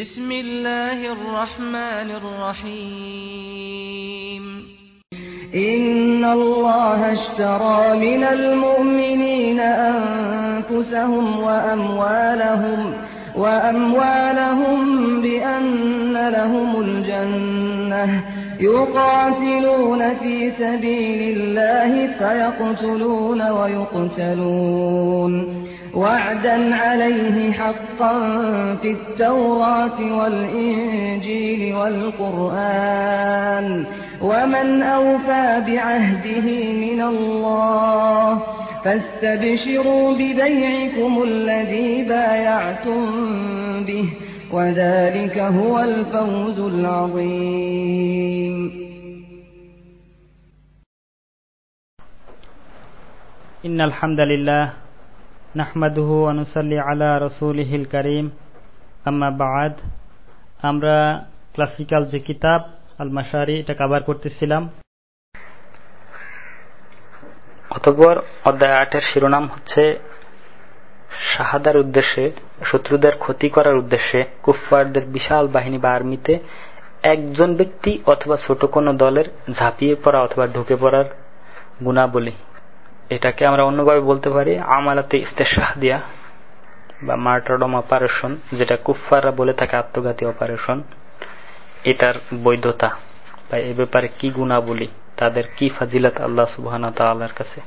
بسم الله الرحمن الرحيم. إن الله اشترى من المؤمنين أنفسهم وأموالهم وأموالهم بأن لهم الجنة. يقاتلون في سبيل الله فيقتلون ويقتلون. وعدا عليه حقا في التوراة والإنجيل والقرآن ومن أوفى بعهده من الله فاستبشروا ببيعكم الذي بايعتم به وذلك هو الفوز العظيم إن الحمد لله নাহমাদুহু অনুসাল্লি আলা রসুলহিল করিম আম্মা বাদ আমরা ক্লাসিক্যাল যে কিতাব আল মাসারি এটা কাবার করতেছিলাম। অতপর অধ্যায় আটের শিরোনাম হচ্ছে, শাহাদার উদ্দেশ্যে, শত্রুদের ক্ষতি করার উদ্দেশ্যে কুফফারদের বিশাল বাহিনী বা আর্মিতে একজন ব্যক্তি অথবা ছোট কোনো দলের ঝাঁপিয়ে পড়া অথবা ঢুকে পড়ার গুণাবলী। এটাকে আমরা অন্যভাবে বলতে পারি আমালাতে ইস্তেশাহ দিয়া বা মার্টারডম অপারেশন যেটা কুফফাররা বলে থাকে আত্মঘাতী অপারেশন এটার বৈধতা বা এ ব্যাপারে কি গুণাবলী তাদের কি ফাজিলত আল্লাহ সুবহানা তাআলার কাছে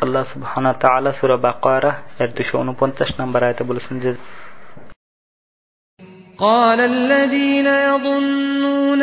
আল্লাহ সুবহানা তাআলা সূরা বাকারা এর 249 নম্বর আয়াতে বলেছেন যে قال الذين يظنون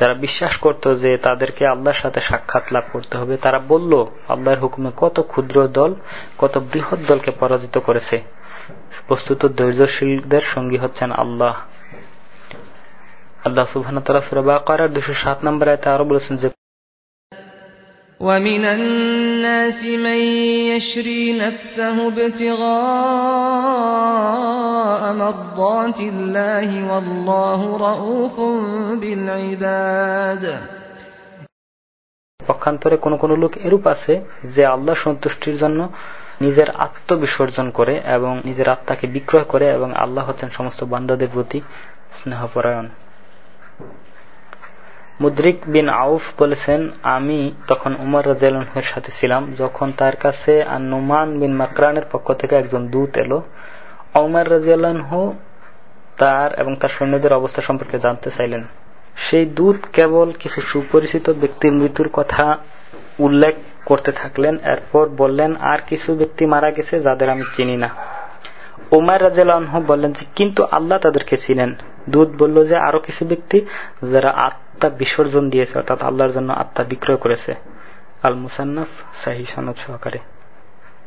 যারা বিশ্বাস করত যে তাদেরকে আল্লাহর সাথে সাক্ষাৎ লাভ করতে হবে, তারা বলল, আল্লাহর হুকুমে কত ক্ষুদ্র দল, কত বৃহৎ দলকে পরাজিত করেছে। বস্তুত ধৈর্যশীলদের সঙ্গী হচ্ছেন আল্লাহ। আল্লাহ সুবাহ দুশো সাত নম্বর আয়তে আরও বলেছেন যে ومن الناس من يشري نفسه ابتغاء مرضات الله والله رؤوف بالعباد পক্ষান্তরে কোন কোন লোক এরূপ আছে যে আল্লাহ সন্তুষ্টির জন্য নিজের আত্মবিসর্জন করে এবং নিজের আত্মাকে বিক্রয় করে এবং আল্লাহ হচ্ছেন সমস্ত বান্দাদের প্রতি স্নেহপরায়ণ মুদ্রিক বিন আউফ বলেছেন, আমি তখন উমর রাজিয়ালের সাথে ছিলাম, যখন তার কাছে নুমান বিন মাকরানের পক্ষ থেকে একজন দূত এলো। উমর রাজিয়ালহ তার এবং তার সৈন্যদের অবস্থা সম্পর্কে জানতে চাইলেন। সেই দূত কেবল কিছু সুপরিচিত ব্যক্তির মৃত্যুর কথা উল্লেখ করতে থাকলেন, এরপর বললেন, আর কিছু ব্যক্তি মারা গেছে যাদের আমি চিনি না। উমার রাজু বললেন যে, কিন্তু আল্লাহ তাদেরকে চিনেন। দূত বলল যে, আরও কিছু ব্যক্তি যারা আত্মা বিসর্জন দিয়েছে, অর্থাৎ আল্লাহর জন্য আত্মা বিক্রয় করেছে। আল মুসান্নাফ সাহি সনদ সহকারে।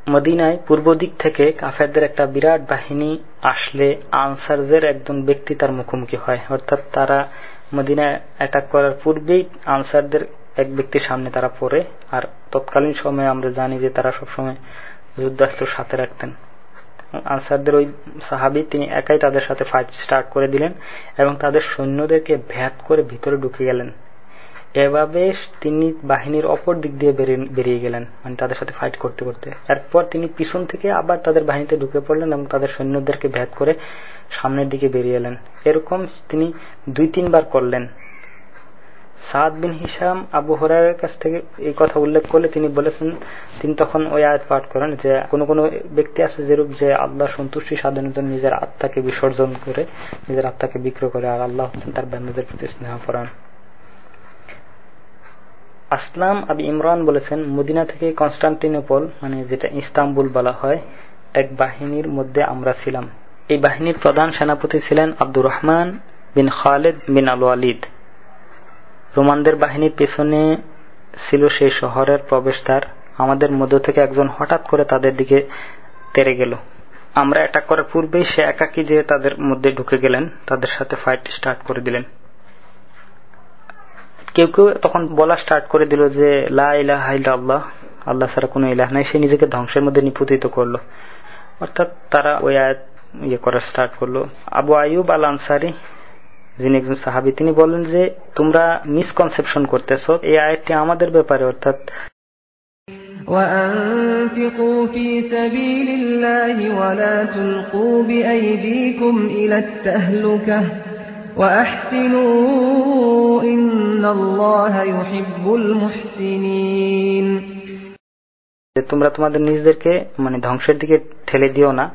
মদিনায় পূর্ব দিক থেকে কাফেরদের একটা বিরাট বাহিনী আসলে আনসারদের একজন ব্যক্তি তার মুখোমুখি হয়, অর্থাৎ তারা মদিনায় অ্যাটাক করার পূর্বেই আনসারদের এক ব্যক্তির সামনে তারা পড়ে। আর তৎকালীন সময়ে আমরা জানি যে তারা সবসময় যুদ্ধাস্ত্র সাথে রাখতেন। আনসারদের ওই সাহাবি, তিনি একাই তাদের সাথে ফাইট স্টার্ট করে দিলেন এবং তাদের সৈন্যদেরকে ভ্যাত করে ভিতরে ঢুকে গেলেন। এভাবে তিনি বাহিনীর অপর দিক দিয়ে বেরিয়ে গেলেন মানে তাদের সাথে ফাইট করতে করতে। এরপর তিনি পিছন থেকে আবার তাদের বাহিনীতে ঢুকে পড়লেন এবং তাদের সৈন্যদেরকে ভ্যাত করে সামনের দিকে বেরিয়ে এলেন। এরকম তিনি দুই তিনবার করলেন। সাদ বিন হিসাম আবু হরারের কাছ থেকে এই কথা উল্লেখ করলে তিনি বলেছেন, তিনি তখন ওই আয়াত পাঠ করেন যে, কোন কোন ব্যক্তি আছে যেরূপ যে আল্লাহ সন্তুষ্টি সাধনের জন্য নিজের আত্মাকে বিসর্জন করে, নিজের আত্মাকে বিক্রয় করে, আর আল্লাহ হচ্ছেন তার বান্দাদের প্রতি স্নেহ পরায়ণ। আসলাম আবি ইমরান বলেছেন, মদিনা থেকে কনস্টান্টিনোপল মানে যেটা ইস্তাম্বুল বলা হয়, এক বাহিনীর মধ্যে আমরা ছিলাম। এই বাহিনীর প্রধান সেনাপতি ছিলেন আব্দুর রহমান বিন খালেদ বিন আল ওয়ালিদ। রোমানদের বাহিনীর পেছনে ছিল সেই শহরের প্রবেশদ্বার। আমাদের মধ্য থেকে একজন হঠাৎ করে তাদের দিকে তেরে গেল। আমরা অ্যাটাক করার পূর্বেই সে একাকি যে তাদের মধ্যে ঢুকে গেলেন। তাদের সাথে ফাইট স্টার্ট করে দিলেন। কেউ কেউ তখন বলা স্টার্ট করে দিল যে, লা ইলাহ আল্লাহ আল্লাহ ছাড়া কোনো ইলাহ নাই। সে নিজেকে ধ্বংসের মধ্যে নিপুতিত করল। অর্থাৎ তারা ওই আয়াত ইয়ে করা স্টার্ট করল। আবু আয়ুব আল আনসারি যিনি একজন সাহাবি তিনি বলেন যে তোমরা মিসকনসেপশন করতেছ এই আয়টি আমাদের ব্যাপারে অর্থাৎ وأنفقوا في سبيل الله ولا تلقوا بأيديكم إلى التهلكة وأحسنوا إن الله يحب المحسنين. তোমরা তোমাদের নিজেদেরকে মানে ধ্বংসের দিকে ঠেলে দিও না।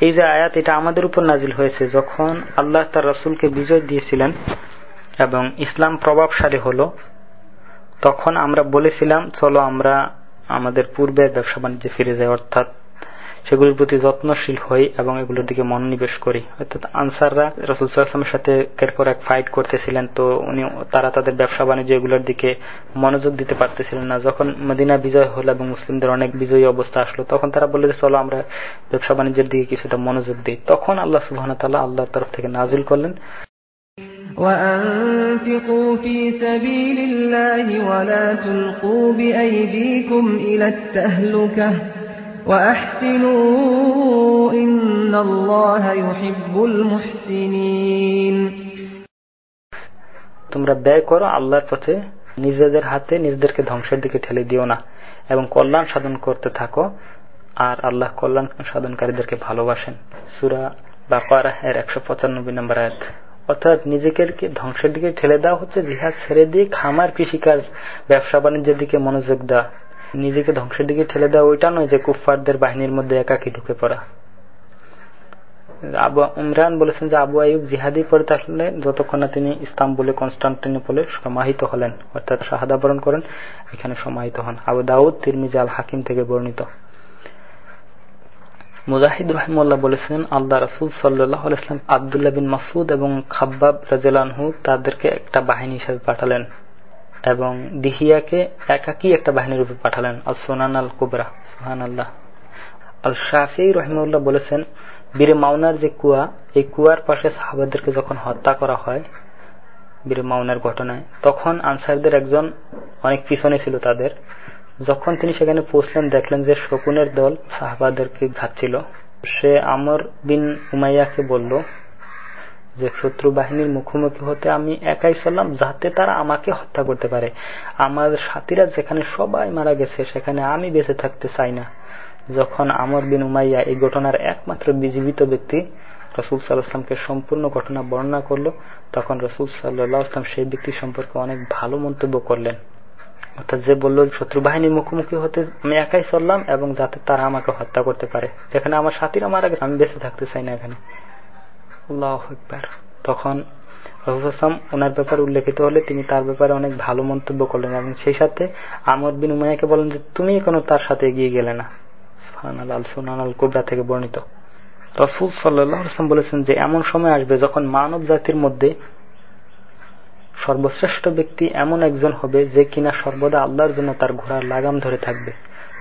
এই যে আয়াত, এটা আমাদের উপর নাজিল হয়েছে যখন আল্লাহ তার রসুলকে বিজয় দিয়েছিলেন এবং ইসলাম প্রভাবশালী হলো, তখন আমরা বলেছিলাম, চলো আমরা আমাদের পূর্বের ব্যবসা বাণিজ্যে ফিরে যাই, অর্থাৎ সেগুলির প্রতি যত্নশীল হই এবং এগুলোর দিকে মনোনিবেশ করি। অর্থাৎ আনসাররা রসুল সাল্লামের সাথে একের পর এক ফাইট করতেছিলেন, তো উনি, তারা তাদের ব্যবসা বাণিজ্য এগুলোর দিকে মনোযোগ দিতে পারতেছিলেন না। যখন মদিনা বিজয় হলো এবং মুসলিমদের অনেক বিজয়ী অবস্থা আসলো, তখন তারা বলল যে, চলো আমরা ব্যবসা বাণিজ্যের দিকে কিছুটা মনোযোগ দিই। তখন আল্লাহ সুবাহ তাল্লাহ আল্লাহর তরফ থেকে নাজিল করলেন। وأنفقوا فِي سَبِيلِ اللَّهِ وَلَا تُلْقُوا بِأَيْدِيكُمْ إِلَى التَّهْلُكَةِ وأحسنوا إن الله يحب المحسنين তোমরা ব্যয় করো আল্লাহর পথে নিজেদের হাতে নিজেদেরকে ধ্বংসের দিকে ঠেলে দিও না এবং কল্যাণ সাধন করতে থাকো আর আল্লাহ কল্যাণ সাধনকারীদেরকে ভালোবাসেন সুরা বাকারা এর একশো পঁচানব্বই নম্বর আয়াত অর্থাৎ নিজেকে ধ্বংসের দিকে ঠেলে দেওয়া হচ্ছে জিহাদ ছেড়ে দিয়ে খামার কৃষিকাজ ব্যবসা বাণিজ্যের দিকে মনোযোগ দেওয়া নিজেকে ধ্বংসের দিকে ঠেলে দেওয়া ওইটা নয় যে কুফফারদের বাহিনীর মধ্যে একাকি ঢুকে পড়া। আবু ইমরান বলেছেন যে আবু আয়ুব জিহাদি পড়তে আসলে যতক্ষণ না তিনি ইস্তাম্বুলে, কনস্টান্টিনোপলে সমাহিত হলেন, অর্থাৎ শাহাদা বরণ করেন, এখানে সমাহিত হন। আবু দাউদ, তিরমিজ আল হাকিম থেকে বর্ণিত। মুজাহিদ রহিমুল্লাহ বলেছেন, আল্লাহ রসুল সাল্লাহ আলাইসলাম আবদুল্লাহ বিন মাসুদ এবং খাব্বাব রাজু তাদেরকে একটা বাহিনী হিসেবে পাঠালেন। এবং দিহিয়াকে একাকি একটা বাহিনীর রূপে পাঠালেন আল সোনান আল কুবরা সুহান আল্লাহ আল শাহি রহিমুল্লাহ বলেছেন, বীরে মাওনার যে কুয়া, এই কুয়ার পাশে সাহাবাদেরকে যখন হত্যা করা হয়, বীরে মাওনার ঘটনায়, তখন আনসারদের একজন অনেক পিছনে ছিল তাদের। যখন তিনি সেখানে পৌঁছলেন, দেখলেন যে শকুনের দল সাহাবাদেরকে ঘাতছিল সে আমর বিন উমাইয়াকে বলল যে শত্রু বাহিনীর মুখোমুখি হতে আমি একাই চললাম, যাতে তারা আমাকে হত্যা করতে পারে। আমার সাথীরা যেখানে সবাই মারা গেছে, সেখানে আমি বেঁচে থাকতে চাই না। যখন আমর বিন উমাইয়া এই ঘটনার একমাত্র বিজীবিত ব্যক্তি রসুল সাল্লাহামকে সম্পূর্ণ ঘটনা বর্ণনা করল, তখন রসুল সাল্লাহ আসলাম সেই ব্যক্তি সম্পর্কে অনেক ভালো মন্তব্য করলেন। অর্থাৎ যে বলল, শত্রু বাহিনীর মুখোমুখি হতে আমি একাই চললাম এবং যাতে তারা আমাকে হত্যা করতে পারে। যেখানে আমার সাথীরা মারা গেছে, আমি বেঁচে থাকতে চাই না এখানে। তখন রসুলাম ওনার ব্যাপারে উল্লেখিত হলে তিনি তার ব্যাপারে অনেক ভালো মন্তব্য করলেন এবং সেই সাথে আমর বিন উমায়াকে বলেন যে, তুমি কোনো তার সাথে এগিয়ে গেলে না। কুবরা থেকে বর্ণিত। রসুল সাল্লাম বলেছেন যে, এমন সময় আসবে যখন মানব জাতির মধ্যে সর্বশ্রেষ্ঠ ব্যক্তি এমন একজন হবে যে কিনা সর্বদা আল্লাহর জন্য তার ঘোড়ার লাগাম ধরে থাকবে।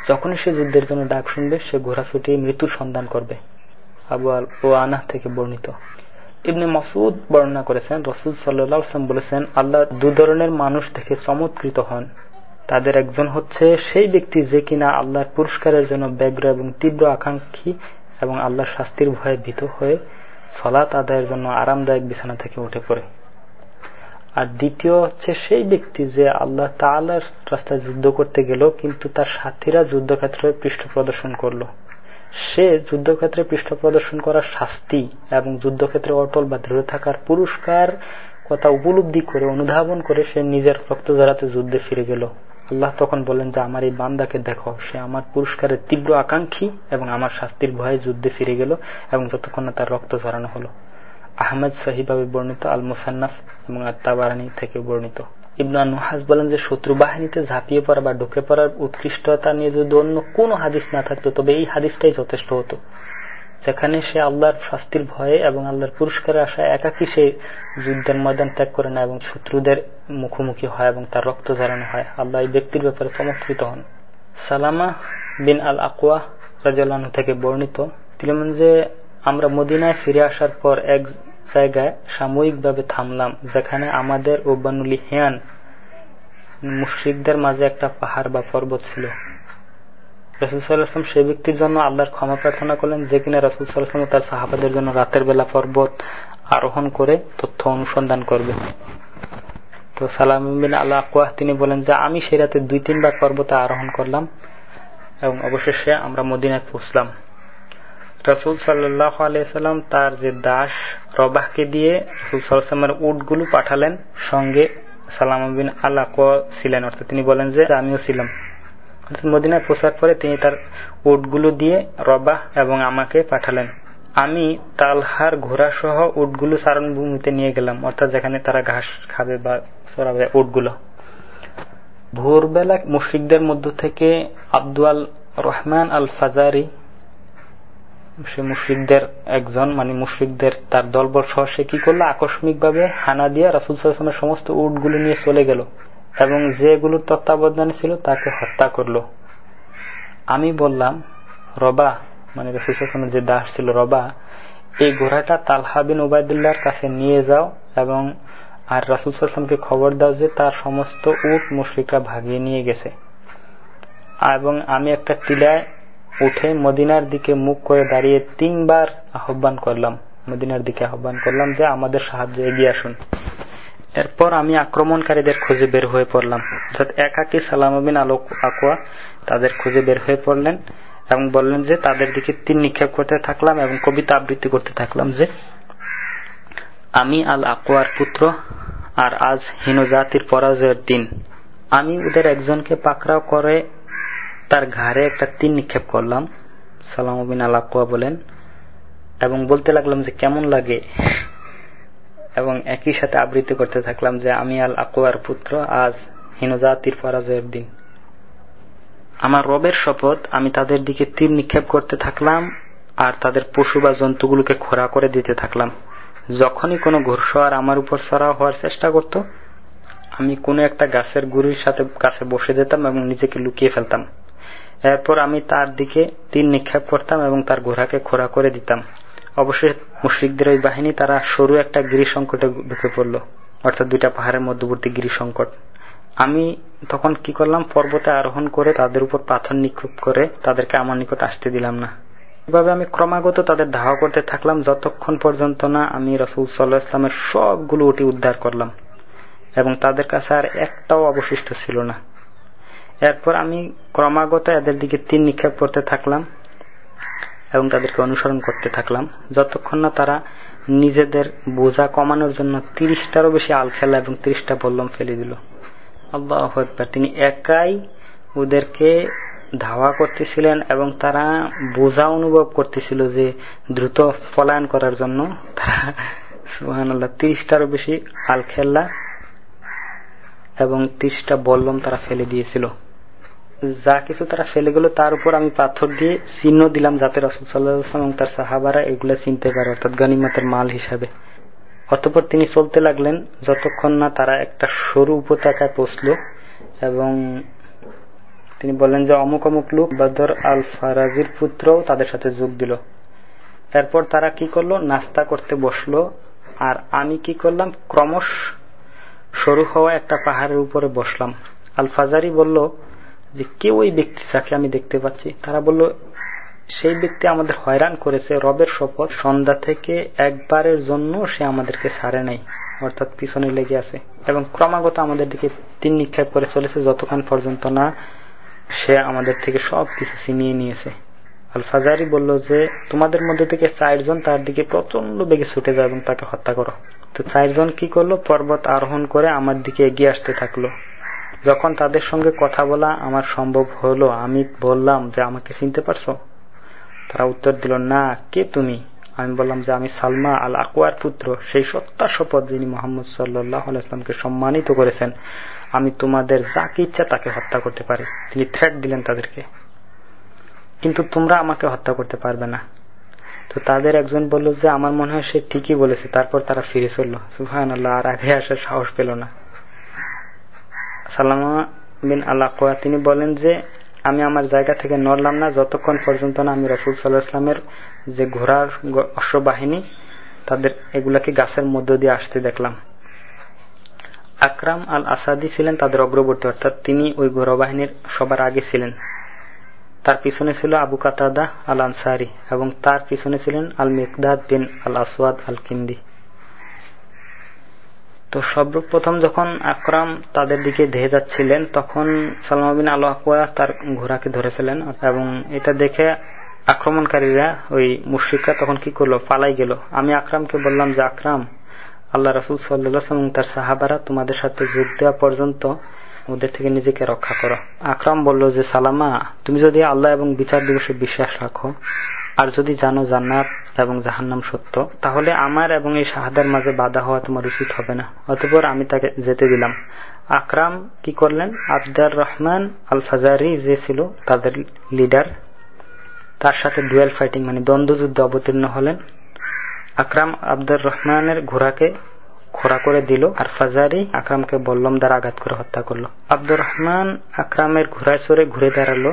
যখনই সে যুদ্ধের জন্য ডাক শুনবে, সে ঘোড়া ছুটিয়ে মৃত্যুর সন্ধান করবে। আবু আল ও আনাহ থেকে বর্ণিত। ইবনে মাসুদ বর্ণনা করেছেন, রসুল সাল্লাম বলেছেন, আল্লাহ দু ধরনের মানুষ থেকে চমৎকৃত হন। তাদের একজন হচ্ছে সেই ব্যক্তি যে কিনা আল্লাহর পুরস্কারের জন্য ব্যগ্র এবং তীব্র আকাঙ্ক্ষী এবং আল্লাহর শাস্তির ভয়ে ভীত হয়ে সলাৎ আদায়ের জন্য আরামদায়ক বিছানা থেকে উঠে পড়ে। আর দ্বিতীয় হচ্ছে সেই ব্যক্তি যে আল্লাহ তা তালার রাস্তায় যুদ্ধ করতে গেল, কিন্তু তার সাথীরা যুদ্ধক্ষেত্রে পৃষ্ঠ প্রদর্শন করল। সে যুদ্ধক্ষেত্রে পৃষ্ঠ প্রদর্শন করার শাস্তি এবং যুদ্ধক্ষেত্রে অটল বা দৃঢ় থাকার পুরস্কার কথা উপলব্ধি করে, অনুধাবন করে সে নিজের রক্ত ধরাতে যুদ্ধে ফিরে গেল। আল্লাহ তখন বলেন যে, আমার এই বান্দাকে দেখো, সে আমার পুরস্কারের তীব্র আকাঙ্ক্ষী এবং আমার শাস্তির ভয়ে যুদ্ধে ফিরে গেল এবং যতক্ষণ না তার রক্ত ঝরানো হলো। আহমেদ সাহিবাবে বর্ণিত আল মুসান্নাফ এবং আত্মাবারানি থেকে বর্ণিত। ইবনা নুহাজ বলেন যে শত্রু বাহিনীতে ঝাঁপিয়ে পড়া বা ঢুকে পড়ার উৎকৃষ্টতা নিয়ে যদি অন্য কোনো হাদিস না থাকতো, তবে এই হাদিসটাই যথেষ্ট হতো। যেখানে সে আল্লাহর শাস্তির ভয়ে এবং আল্লাহর পুরস্কারের আশায় একাকি সে যুদ্ধের ময়দান ত্যাগ করে না এবং শত্রুদের মুখোমুখি হয় এবং তার রক্ত ঝরানো হয়। আল্লাহ এই ব্যক্তির ব্যাপারে চমৎকৃত হন। সালামা বিন আল আকুয়া রাজু থেকে বর্ণিত, তিনি যে আমরা মদিনায় ফিরে আসার পর এক জায়গায় সাময়িকভাবে থামলাম, যেখানে আমাদের ও বানুলি হিয়ান মুশ্রিকদের মাঝে একটা পাহাড় বা পর্বত ছিল। রসুল সাল্লাহাম সে ব্যক্তির জন্য আল্লাহর ক্ষমা প্রার্থনা করলেন যে কিনা রসুল সাল্লাহাম তার সাহাবাদের জন্য রাতের বেলা পর্বত আরোহণ করে তথ্য অনুসন্ধান করবে। তো সালাম আল্লাহ আকুয়াহ তিনি বলেন যে আমি সেই রাতে দুই তিনবার পর্বতে আরোহণ করলাম এবং অবশেষে আমরা মদিনায় পৌঁছলাম। রসুল সাল্লাহ আলাইসাল্লাম তার যে দাস রবাহকে দিয়ে রসুল সাল্লামের উটগুলো পাঠালেন, সঙ্গে সালাম বিন আল্লাহ ছিলেন। অর্থাৎ তিনি বলেন যে, আমিও ছিলাম। মদিনায় পৌঁছার পরে তিনি তার উটগুলো দিয়ে রবাহ এবং আমাকে পাঠালেন। আমি তালহার ঘোড়া সহ উটগুলো ভূমিতে নিয়ে গেলাম, অর্থাৎ যেখানে তারা ঘাস খাবে বা সরাবে উটগুলো। ভোরবেলা মুশ্রিকদের মধ্য থেকে আব্দুল রহমান আল ফাজারি সে মুশ্রিকদের একজন মানে মুশ্রিকদের তার দলবল সহ সে কি করল? আকস্মিক ভাবে হানা দিয়ে রাসুল সাল্লামের সমস্ত উটগুলো নিয়ে চলে গেল এবং যেগুলোর তত্ত্বাবধানে ছিল তাকে হত্যা করল। আমি বললাম, রবা মানে রসুলের যে দাস ছিল রবা, এই ঘোড়াটা তালহাবিন ওবায়দুল্লাহর কাছে নিয়ে যাও এবং আর রাসুলসাল্লামকে খবর দাও যে তার সমস্ত উট মুশ্রিকরা ভাগিয়ে নিয়ে গেছে। এবং আমি একটা টিলায় উঠে মদিনার দিকে মুখ করে দাঁড়িয়ে তিনবার আহ্বান করলাম। মদিনার দিকে আহ্বান করলাম যে, আমাদের সাহায্য এগিয়ে আসুন। এরপর আমি আক্রমণকারীদের খুঁজে বের হয়ে পড়লাম। অর্থাৎ একাকি সালামবিন আলোক আকুয়া তাদের খুঁজে বের হয়ে পড়লেন এবং বললেন যে, তাদের দিকে তিন নিক্ষেপ করতে থাকলাম এবং কবিতা আবৃত্তি করতে থাকলাম যে, আমি আল আকুয়ার পুত্র আর আজ হীন জাতির পরাজয়ের দিন। আমি ওদের একজনকে পাকড়াও করে তার ঘাড়ে একটা তিন নিক্ষেপ করলাম। সালামবিন আল আকুয়া বলেন, এবং বলতে লাগলাম যে, কেমন লাগে? এবং একই সাথে আবৃত্তি করতে থাকলাম যে, আমি আল আকুয়ার পুত্র, আজ হীনজাতির পরাজয়ের দিন। আমার রবের শপথ, আমি তাদের দিকে তীর নিক্ষেপ করতে থাকলাম, আর তাদের পশু বা জন্তুগুলোকে খোরা করে দিতে থাকলাম। যখনই কোনো ঘোরসওয়ার আমার উপর সরা হওয়ার চেষ্টা করত, আমি কোনো একটা গাছের গুড়ির সাথে কাছে বসে যেতাম এবং নিজেকে লুকিয়ে ফেলতাম। এরপর আমি তার দিকে তীর নিক্ষেপ করতাম এবং তার ঘোড়াকে খোরা করে দিতাম। অবশ্যই মুশ্রিকদের ওই বাহিনী তারা সরু একটা গিরি সংকটে ঢুকে পড়ল, অর্থাৎ দুইটা পাহাড়ের মধ্যবর্তী গিরি সংকট। আমি তখন কি করলাম? পর্বতে আরোহণ করে তাদের উপর পাথর নিক্ষেপ করে তাদেরকে আমার নিকট আসতে দিলাম না। এভাবে আমি ক্রমাগত তাদের ধাওয়া করতে থাকলাম, যতক্ষণ পর্যন্ত না আমি রসুল সাল্লাহ ইসলামের সবগুলো উটি উদ্ধার করলাম। এবং তাদের কাছে আর একটাও অবশিষ্ট ছিল না। এরপর আমি ক্রমাগত এদের দিকে তিন নিক্ষেপ করতে থাকলাম এবং তাদেরকে অনুসরণ করতে থাকলাম। যতক্ষণ না তারা নিজেদের বোঝা কমানোর জন্য তিরিশটারও বেশি আল খেলা এবং তিরিশটা বল্লম ফেলে দিল। আল্লাহ একবার তিনি একাই ওদেরকে ধাওয়া করতেছিলেন এবং তারা বোঝা অনুভব করতেছিল যে দ্রুত পলায়ন করার জন্য তারা সুহান আল্লাহ তিরিশটারও বেশি আল খেল্লা এবং তিরিশটা বল্লম তারা ফেলে দিয়েছিল। যা কিছু তারা ফেলে গেল, তার উপর আমি পাথর দিয়ে চিহ্ন দিলাম যাতে রসুল সাল্লাহাম এবং তার সাহাবারা এগুলো চিনতে পারে, অর্থাৎ গানিমাতের মাল হিসাবে। অতপর তিনি চলতে লাগলেন যতক্ষণ না তারা একটা সরু উপত্যকায় পৌঁছল এবং তিনি বললেন যে, অমুক অমুক লোক বদর আল ফারাজির পুত্রও তাদের সাথে যোগ দিল। এরপর তারা কি করল? নাস্তা করতে বসল। আর আমি কি করলাম? ক্রমশ সরু হওয়া একটা পাহাড়ের উপরে বসলাম। আল ফাজারি বলল যে কে ওই ব্যক্তি যাকে আমি দেখতে পাচ্ছি, তারা বলল, সেই ব্যক্তি আমাদের হয়রান করেছে, রবের শপথ। সন্ধ্যা থেকে একবারের জন্য সে আমাদেরকে ছাড়ে নাই, অর্থাৎ পিছনে লেগে আছে। এবং ক্রমাগত আমাদের দিকে তিন নিক্ষেপ করে চলেছে, যতক্ষণ পর্যন্ত না সে আমাদের থেকে সব কিছু ছিনিয়ে নিয়েছে। আলফাজারি বলল যে, তোমাদের মধ্যে থেকে চারজন তার দিকে প্রচণ্ড বেগে ছুটে যায় এবং তাকে হত্যা করো। তো চারজন কি করল? পর্বত আরোহণ করে আমার দিকে এগিয়ে আসতে থাকল। যখন তাদের সঙ্গে কথা বলা আমার সম্ভব হলো, আমি বললাম যে আমাকে চিনতে পারছ? তারা উত্তর দিল, না, কে তুমি? আমি বললাম যে আমি সালমা আল আকুয়ার পুত্র, সেই সত্তার শপথ যিনি মোহাম্মদ সাল্লাহ ইসলামকে সম্মানিত করেছেন, আমি তোমাদের যাকে ইচ্ছা তাকে হত্যা করতে পারি। তিনি থ্রেট দিলেন তাদেরকে। কিন্তু তোমরা আমাকে হত্যা করতে পারবে না। তো তাদের একজন বলল যে, আমার মনে হয় সে ঠিকই বলেছে। তারপর তারা ফিরে চলল। সুহান আল্লাহ আর আগে আসার সাহস পেল না। সালামা বিন আল্লাহ তিনি বলেন যে, আমি আমার জায়গা থেকে নড়লাম না, যতক্ষণ পর্যন্ত না আমি রসুল সাল্লাহ ইসলামের যে ঘোড়ার অশ্ববাহিনী, তাদের এগুলাকে গাছের মধ্য দিয়ে আসতে দেখলাম। আকরাম আল আসাদি ছিলেন তাদের অগ্রবর্তী, অর্থাৎ তিনি ওই ঘোড়াবাহিনীর সবার আগে ছিলেন। তার পিছনে ছিল আবু কাতাদা আল আনসারি এবং তার পিছনে ছিলেন আল মিকদাদ বিন আল আসওয়াদ আল কিন্দি তো সর্বপ্রথম যখন আকরাম তাদের দিকে ধেয়ে যাচ্ছিলেন, তখন সালমা বিন আল আকুয়া তার ঘোড়াকে ধরে ফেলেন এবং এটা দেখে আক্রমণকারীরা ওই মুশ্রিকরা তখন কি করল, পালাই গেল। আমি আকরামকে বললাম যে, আকরাম, আল্লাহ রসুল সাল্লাম এবং তার সাহাবারা তোমাদের সাথে যোগ দেওয়া পর্যন্ত ওদের থেকে নিজেকে রক্ষা করো। আকরাম বলল যে, সালামা, তুমি যদি আল্লাহ এবং বিচার দিবসে বিশ্বাস রাখো, আর যদি জানো জান্নাত এবং জাহান্নাম সত্য, তাহলে আমার এবং এই শাহাদার মাঝে বাধা হওয়া তোমার উচিত হবে না। অতপর আমি তাকে যেতে দিলাম। আকরাম কি করলেন? আবদার রহমান আল ফাজারি যে ছিল তাদের লিডার তার সাথে ডুয়েল ফাইটিং মানে দ্বন্দ্বযুদ্ধে অবতীর্ণ হলেন। আকরাম আব্দুর রহমানের ঘোড়াকে খোরা করে দিল আর ফাজারি আকরামকে বল্লম দ্বারা আঘাত করে হত্যা করল। আব্দুর রহমান আকরামের ঘোড়ায় সরে ঘুরে দাঁড়াল।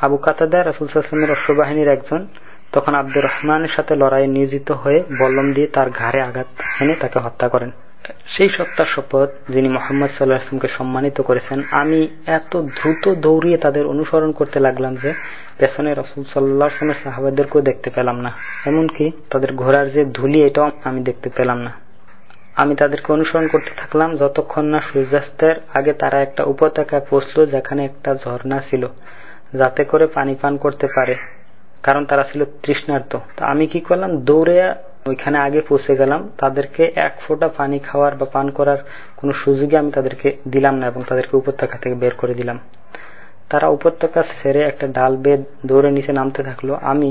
আবু কাতাদা রাসুল সাল্লামের অশ্ববাহিনীর একজন তখন আব্দুর রহমানের সাথে লড়াইয়ে নিয়োজিত হয়ে বল্লম দিয়ে তার ঘাড়ে আঘাত এনে তাকে হত্যা করেন। সেই সত্তার শপথ যিনি মোহাম্মদ সাল্লাহ আসলামকে সম্মানিত করেছেন, আমি এত দ্রুত দৌড়িয়ে তাদের অনুসরণ করতে লাগলাম যে পেছনে রসুল সাল্লাহামের সাহাবাদেরকেও দেখতে পেলাম না। এমনকি তাদের ঘোড়ার যে ধুলি, এটাও আমি দেখতে পেলাম না। আমি তাদেরকে অনুসরণ করতে থাকলাম যতক্ষণ না সূর্যাস্তের আগে তারা একটা উপত্যকায় পৌঁছল যেখানে একটা ঝর্ণা ছিল, যাতে করে পানি পান করতে পারে। কারণ তারা ছিল তৃষ্ণার্ত। আমি কি করলাম? দৌড়ে ওইখানে আগে পৌঁছে গেলাম। তাদেরকে এক ফোঁটা পানি খাওয়ার বা পান করার কোন সুযোগে আমি তাদেরকে দিলাম না এবং তাদেরকে উপত্যকা থেকে বের করে দিলাম। তারা উপত্যকা ছেড়ে একটা ডাল বেদ দৌড়ে নিচে নামতে থাকল। আমি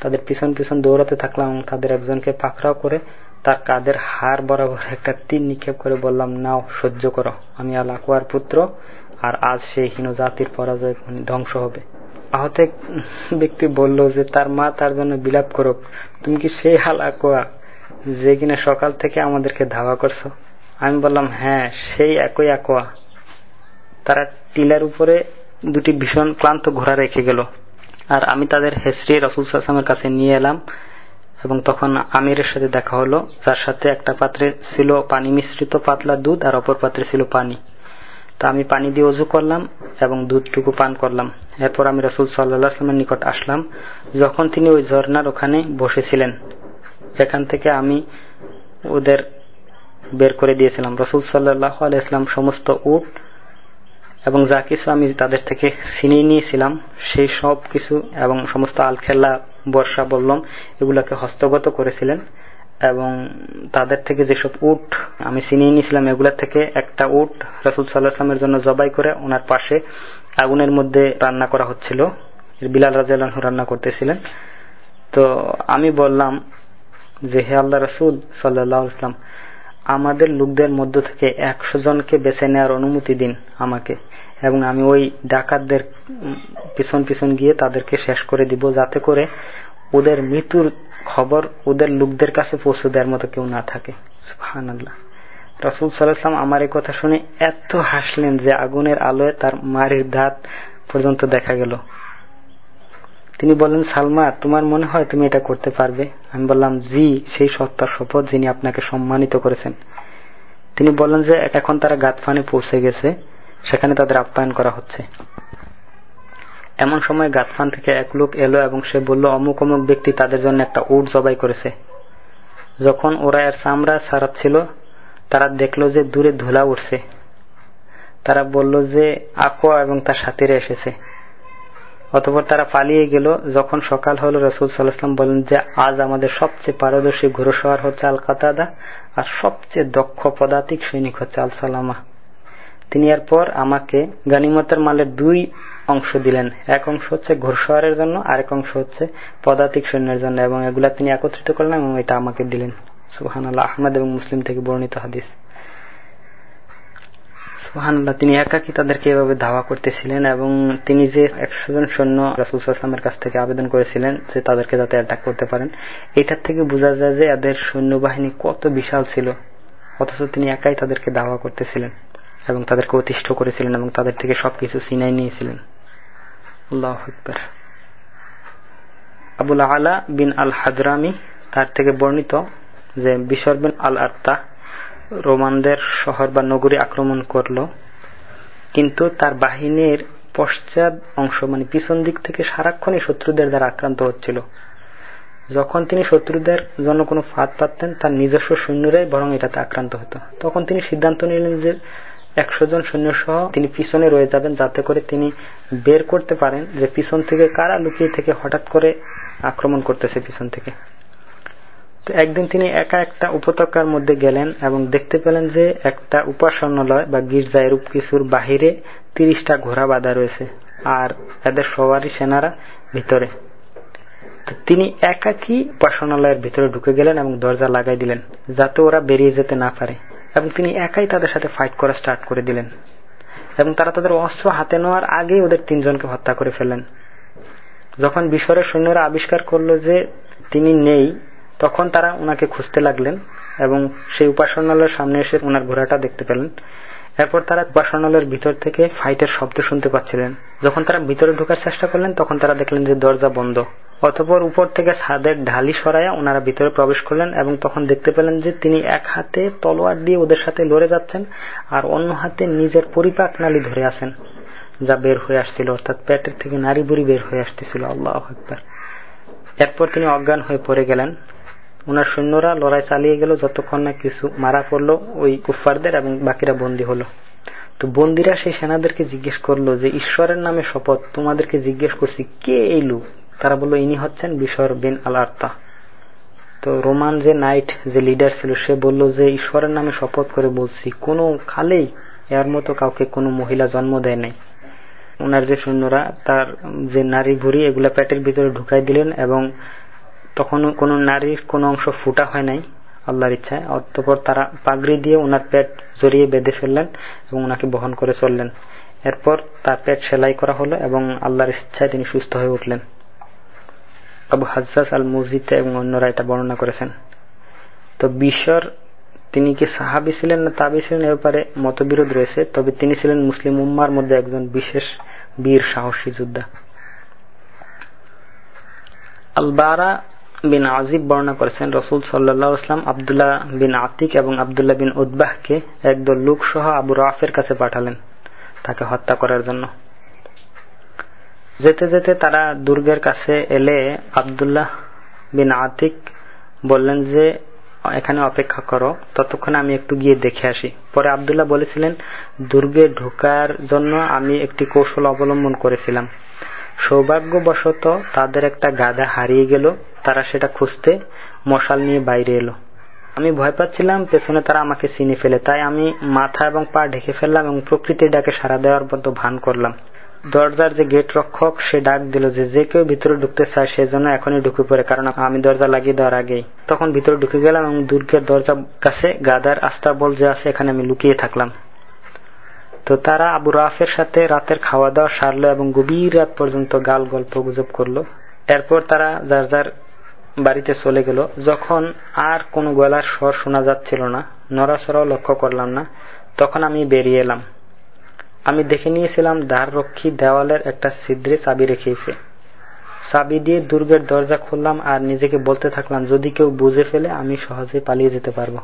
তাদের পিছন পিছন দৌড়াতে থাকলাম এবং তাদের একজনকে পাকড়াও করে তার কাদের হার বরাবর একটা তীর নিক্ষেপ করে বললাম, নাও, সহ্য করো। আমি আল আকুয়ার পুত্র, আর আজ সেই হীন জাতির পরাজয় ধ্বংস হবে। আহত এক ব্যক্তি বলল যে, তার মা তার জন্য বিলাপ করুক। তুমি কি সেই হাল আকোয়া যে কিনা সকাল থেকে আমাদেরকে ধাওয়া করছ? আমি বললাম হ্যাঁ সেই একই আকোয়া। তারা টিলার উপরে দুটি ভীষণ ক্লান্ত ঘোড়া রেখে গেল। আর আমি তাদের হেসরি রসুল সাসলামের কাছে নিয়ে এলাম এবং তখন আমিরের সাথে দেখা হলো, যার সাথে একটা পাত্রে ছিল পানি, মিশ্রিত পাতলা দুধ, আর অপর পাত্রে ছিল পানি। তা আমি পানি দিয়ে অজু করলাম এবং দুধটুকু পান করলাম। এরপর আমি রসুল সাল্লাহামের নিকট আসলাম। যখন তিনি ওই ঝর্নার ওখানে বসেছিলেন, যেখান থেকে আমি ওদের বের করে দিয়েছিলাম। রসুল সাল্লাহ আলাইসলাম সমস্ত উট এবং যা কিছু আমি তাদের থেকে ছিনিয়ে নিয়েছিলাম, সেই সব কিছু এবং সমস্ত আলখেল্লা, বর্ষা, বললাম এগুলাকে হস্তগত করেছিলেন। এবং তাদের থেকে যেসব উট আমি চিনিয়ে নিয়েছিলাম, এগুলোর থেকে একটা উট রাসুল সাল্লাহামের জন্য জবাই করে ওনার পাশে আগুনের মধ্যে রান্না করা হচ্ছিল। বিলাল রাজু রান্না করতেছিলেন। তো আমি বললাম যে, হে আল্লাহ রসুল সাল্লাহ ইসলাম আমাদের লোকদের মধ্য থেকে একশো জনকে বেছে নেওয়ার অনুমতি দিন আমাকে। এবং আমি ওই ডাকাতদের পিছন পিছন গিয়ে তাদেরকে শেষ করে দিব, যাতে করে ওদের মৃত্যুর খবর ওদের লোকদের কাছে পৌঁছে দেওয়ার মতো কেউ না থাকে। রসুল সাল্লাম আমার এই কথা শুনে এত হাসলেন যে আগুনের আলোয় তার মারির দাঁত পর্যন্ত দেখা গেল। তিনি বললেন, সালমা, তোমার মনে হয় তুমি এটা করতে পারবে? আমি বললাম, জি, সেই সত্তার শপথ যিনি আপনাকে সম্মানিত করেছেন। তিনি বললেন যে, এখন তারা গাতফানে পৌঁছে গেছে, সেখানে তাদের আপ্যায়ন করা হচ্ছে। এমন সময় গাতফান থেকে এক লোক এলো এবং সে বলল, অমুক অমুক ব্যক্তি তাদের জন্য একটা উট জবাই করেছে। যখন ওরা এর চামড়া সারাচ্ছিল, তারা দেখল যে দূরে ধুলা উঠছে। তারা বলল যে, আকোয়া এবং তার সাথীরা এসেছে। অতপর তারা পালিয়ে গেল। যখন সকাল হলো, রসুল সাল্লাহাম বলেন যে, আজ আমাদের সবচেয়ে পারদর্শী ঘোরসওয়ার হচ্ছে আল কাতাদা আর সবচেয়ে দক্ষ পদাতিক সৈনিক হচ্ছে আল সালামা তিনি এরপর আমাকে গানিমতের মালের দুই অংশ দিলেন। এক অংশ হচ্ছে ঘোরসওয়ারের জন্য, আরেক অংশ হচ্ছে পদাতিক সৈন্যের জন্য, এবং এগুলা তিনি একত্রিত করলেন এবং এটা আমাকে দিলেন। সুহান আল্লাহ আহমদ এবং মুসলিম থেকে বর্ণিত হাদিস। সুহানুল্লাহ তিনি একাকি তাদেরকে এভাবে ধাওয়া করতেছিলেন এবং তিনি যে একশো জন সৈন্য রাসুলামের কাছ থেকে আবেদন করেছিলেন যে তাদেরকে যাতে অ্যাটাক করতে পারেন, এটার থেকে বোঝা যায় যে এদের সৈন্যবাহিনী কত বিশাল ছিল, অথচ তিনি একাই তাদেরকে দাওয়া করতেছিলেন এবং তাদেরকে অতিষ্ঠ করেছিলেন এবং তাদের থেকে সবকিছু সিনাই নিয়েছিলেন। আবুল আলা বিন আল হাজরামি তার থেকে বর্ণিত যে আল আত্মা রোমানদের শহর বা নগরী আক্রমণ করল, কিন্তু তার বাহিনীর পশ্চাৎ অংশ মানে পিছন দিক থেকে সারাক্ষণই শত্রুদের দ্বারা আক্রান্ত হচ্ছিল। যখন তিনি শত্রুদের জন্য কোনো ফাঁদ পাততেন, তার নিজস্ব সৈন্যরাই বরং এটাতে আক্রান্ত হতো। তখন তিনি সিদ্ধান্ত নিলেন যে একশো জন সৈন্য সহ তিনি পিছনে রয়ে যাবেন যাতে করে তিনি বের করতে পারেন যে পিছন থেকে কারা লুকিয়ে থেকে হঠাৎ করে আক্রমণ করতেছে পিছন থেকে। তো একদিন তিনি একা একটা উপত্যকার মধ্যে গেলেন এবং দেখতে পেলেন যে একটা উপাসনালয় বা গির্জা এরূপ কিছুর বাহিরে তিরিশটা ঘোড়া বাঁধা রয়েছে আর এদের সবারই সেনারা ভিতরে। তো তিনি একাকি উপাসনালয়ের ভিতরে ঢুকে গেলেন এবং দরজা লাগাই দিলেন যাতে ওরা বেরিয়ে যেতে না পারে। এবং তিনি একাই তাদের সাথে ফাইট করা স্টার্ট করে দিলেন। এবং তারা তাদের অস্ত্র হাতে নেওয়ার আগেই ওদের তিনজনকে হত্যা করে ফেললেন। যখন বিশ্বরের সৈন্যরা আবিষ্কার করল যে তিনি নেই, তখন তারা ওনাকে খুঁজতে লাগলেন এবং সেই উপাসনালয়ের সামনে এসে ওনার ঘোড়াটা দেখতে পেলেন। এরপর তারা উপাসনালয়ের ভিতর থেকে ফাইটের শব্দ শুনতে পাচ্ছিলেন। যখন তারা ভিতরে ঢোকার চেষ্টা করলেন, তখন তারা দেখলেন যে দরজা বন্ধ। অতপর উপর থেকে ছাদের ঢালি সরাইয়া ওনারা ভিতরে প্রবেশ করলেন এবং তখন দেখতে পেলেন যে তিনি এক হাতে তলোয়ার দিয়ে ওদের সাথে লড়ে যাচ্ছেন আর অন্য হাতে নিজের পরিপাক নালী ধরে আছেন, যা বের হয়ে আসছিল, অর্থাৎ পেটের থেকে নারী বুড়ি বের হয়ে আসতেছিল। আল্লাহ একবার এরপর তিনি অজ্ঞান হয়ে পড়ে গেলেন। ওনার সৈন্যরা লড়াই চালিয়ে গেল, যতক্ষণ না কিছু মারা পড়ল ওই কুফারদের এবং বাকিরা বন্দী হলো। তো বন্দিরা সেই সেনাদেরকে জিজ্ঞেস করল যে, ঈশ্বরের নামে শপথ তোমাদেরকে জিজ্ঞেস করছি, কে এই লোক? তারা বলল, ইনি হচ্ছেন বিশর বিন আল আর্তা তো রোমান যে নাইট, যে লিডার ছিল, সে বলল যে, ঈশ্বরের নামে শপথ করে বলছি, কোনো খালেই এর মতো কাউকে কোনো মহিলা জন্ম দেয় নাই। ওনার যে সৈন্যরা, তার যে নারী ভুড়ি, এগুলা পেটের ভিতরে ঢুকাই দিলেন এবং তখন কোন নারীর কোন অংশ ফুটা হয় নাই, আল্লাহর ইচ্ছায়। অতপর তারা পাগড়ি দিয়ে ওনার পেট জড়িয়ে বেঁধে ফেললেন এবং ওনাকে বহন করে চললেন। এরপর তার পেট সেলাই করা হলো এবং আল্লাহর ইচ্ছায় তিনি সুস্থ হয়ে উঠলেন। আবু হাজাস আল মুজিতে এবং অন্যরা এটা বর্ণনা করেছেন। তো বিশ্বর তিনি কি সাহাবি ছিলেন না তাবি ছিলেন এ ব্যাপারে মতবিরোধ রয়েছে, তবে তিনি ছিলেন মুসলিম উম্মার মধ্যে একজন বিশেষ বীর, সাহসী যোদ্ধা। আলবারা বিন আজিব বর্ণনা করেছেন, রসুল সাল্লাহ ইসলাম আবদুল্লাহ বিন আতিক এবং আবদুল্লাহ বিন উদ্বাহকে একদল লোক সহ আবু রাফের কাছে পাঠালেন, তাকে হত্যা করার জন্য। যেতে যেতে তারা দুর্গের কাছে এলে আবদুল্লাহ বিন আতিক বললেন যে, এখানে অপেক্ষা করো, ততক্ষণ আমি একটু গিয়ে দেখে আসি। পরে আবদুল্লাহ বলেছিলেন, দুর্গে ঢোকার জন্য আমি একটি কৌশল অবলম্বন করেছিলাম। সৌভাগ্যবশত তাদের একটা গাধা হারিয়ে গেল, তারা সেটা খুঁজতে মশাল নিয়ে বাইরে এলো। আমি ভয় পাচ্ছিলাম, পেছনে তারা আমাকে চিনে ফেলে। তাই আমি মাথা এবং পা ঢেকে ফেললাম এবং প্রকৃতির ডাকে সারা দেওয়ার মতো ভান করলাম। দরজার যে গেট রক্ষক, সে ডাক দিল যে যে কেউ ভিতরে ঢুকতে চায় সেজন্য এখনই ঢুকে পড়ে, কারণ আমি দরজা লাগিয়ে দেওয়ার আগেই। তখন ভিতরে ঢুকে গেলাম এবং দুর্গের দরজার কাছে গাদার আস্তাবল যে আছে, এখানে আমি লুকিয়ে থাকলাম। তো তারা আবু রাফের সাথে রাতের খাওয়া দাওয়া সারলো এবং গভীর রাত পর্যন্ত গাল গল্প গুজব করল। এরপর তারা যার যার বাড়িতে চলে গেল। যখন আর কোনো গলার স্বর শোনা যাচ্ছিল না, নড়াচড়াও লক্ষ্য করলাম না, তখন আমি বেরিয়ে এলাম। আমি দেখে নিয়েছিলাম দ্বার রক্ষী দেওয়ালের একটা ছিদ্রে চাবি রেখেছে। চাবি দিয়ে দুর্গের দরজা খুললাম আর নিজেকে বলতে থাকলাম, যদি কেউ বুঝে ফেলে, আমি সহজে পালিয়ে যেতে পারব।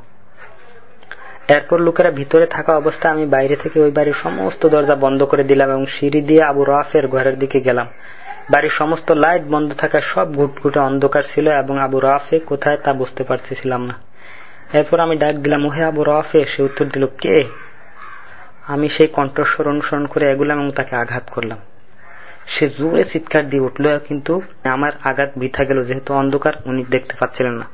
এরপর লোকেরা ভিতরে থাকা অবস্থায় আমি বাইরে থেকে ওই বাড়ির সমস্ত দরজা বন্ধ করে দিলাম এবং সিঁড়ি দিয়ে আবু রাফের ঘরের দিকে গেলাম। বাড়ির সমস্ত লাইট বন্ধ থাকায় সব ঘুটঘুটে অন্ধকার ছিল এবং আবু রাফে কোথায় তা বুঝতে পারছিলাম না। এরপর আমি ডাক দিলাম, ওহে আবু রাফে, সে উত্তর দিল, কে? আমি সেই কণ্ঠস্বর অনুসরণ করে এগুলাম এবং তাকে আঘাত করলাম। সে জোরে চিৎকার দিয়ে উঠল, কিন্তু আমার আঘাত বৃথা গেল, যেহেতু অন্ধকার, উনি দেখতে পাচ্ছিলেন না।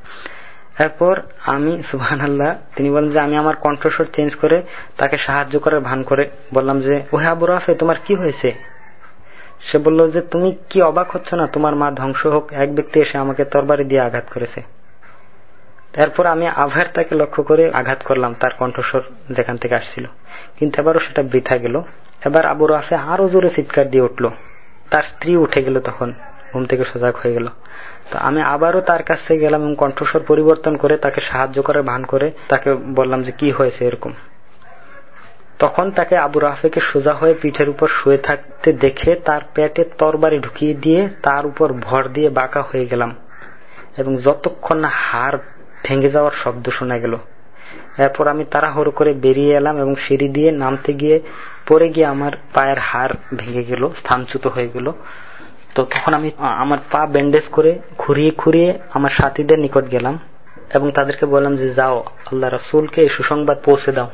এরপর আমি সুহান আল্লাহ তিনি বলেন যে আমি আমার কণ্ঠস্বর চেঞ্জ করে তাকে সাহায্য করার ভান করে বললাম যে, ওহে আবু রাফে, তোমার কি হয়েছে? সে বলল যে, তুমি কি অবাক হচ্ছ না? তোমার মা ধ্বংস হোক, এক ব্যক্তি এসে আমাকে তরবারি দিয়ে আঘাত করেছে। এরপর আমি আভার তাকে লক্ষ্য করে আঘাত করলাম, তার কণ্ঠস্বর যেখান থেকে আসছিল। কিন্তু এবারও সেটা বৃথা গেল। এবার আবু রাফে আরও জোরে চিৎকার দিয়ে উঠল। তার স্ত্রী উঠে গেল তখন, ঘুম থেকে সজাগ হয়ে গেল। তো আমি আবারও তার কাছে গেলাম এবং কণ্ঠস্বর পরিবর্তন করে তাকে সাহায্য করে ভান করে তাকে বললাম যে, কি হয়েছে? এরকম। তখন তাকে আবু রাফেকে সোজা হয়ে পিঠের উপর শুয়ে থাকতে দেখে তার পেটে তরবারি ঢুকিয়ে দিয়ে তার উপর ভর দিয়ে বাঁকা হয়ে গেলাম এবং যতক্ষণ না হাড় ভেঙে যাওয়ার শব্দ শোনা গেল। এরপর আমি তাড়াহুড়ো করে বেরিয়ে এলাম এবং সিঁড়ি দিয়ে নামতে গিয়ে পরে গিয়ে আমার পায়ের হাড় ভেঙে গেল, স্থানচ্যুত হয়ে গেল। তো তখন আমি আমার পা ব্যান্ডেজ করে ঘুরিয়ে ঘুরিয়ে আমার সাথীদের নিকট গেলাম এবং তাদেরকে বললাম যে, যাও, আল্লাহ রসুলকে এই সুসংবাদ পৌঁছে দাও।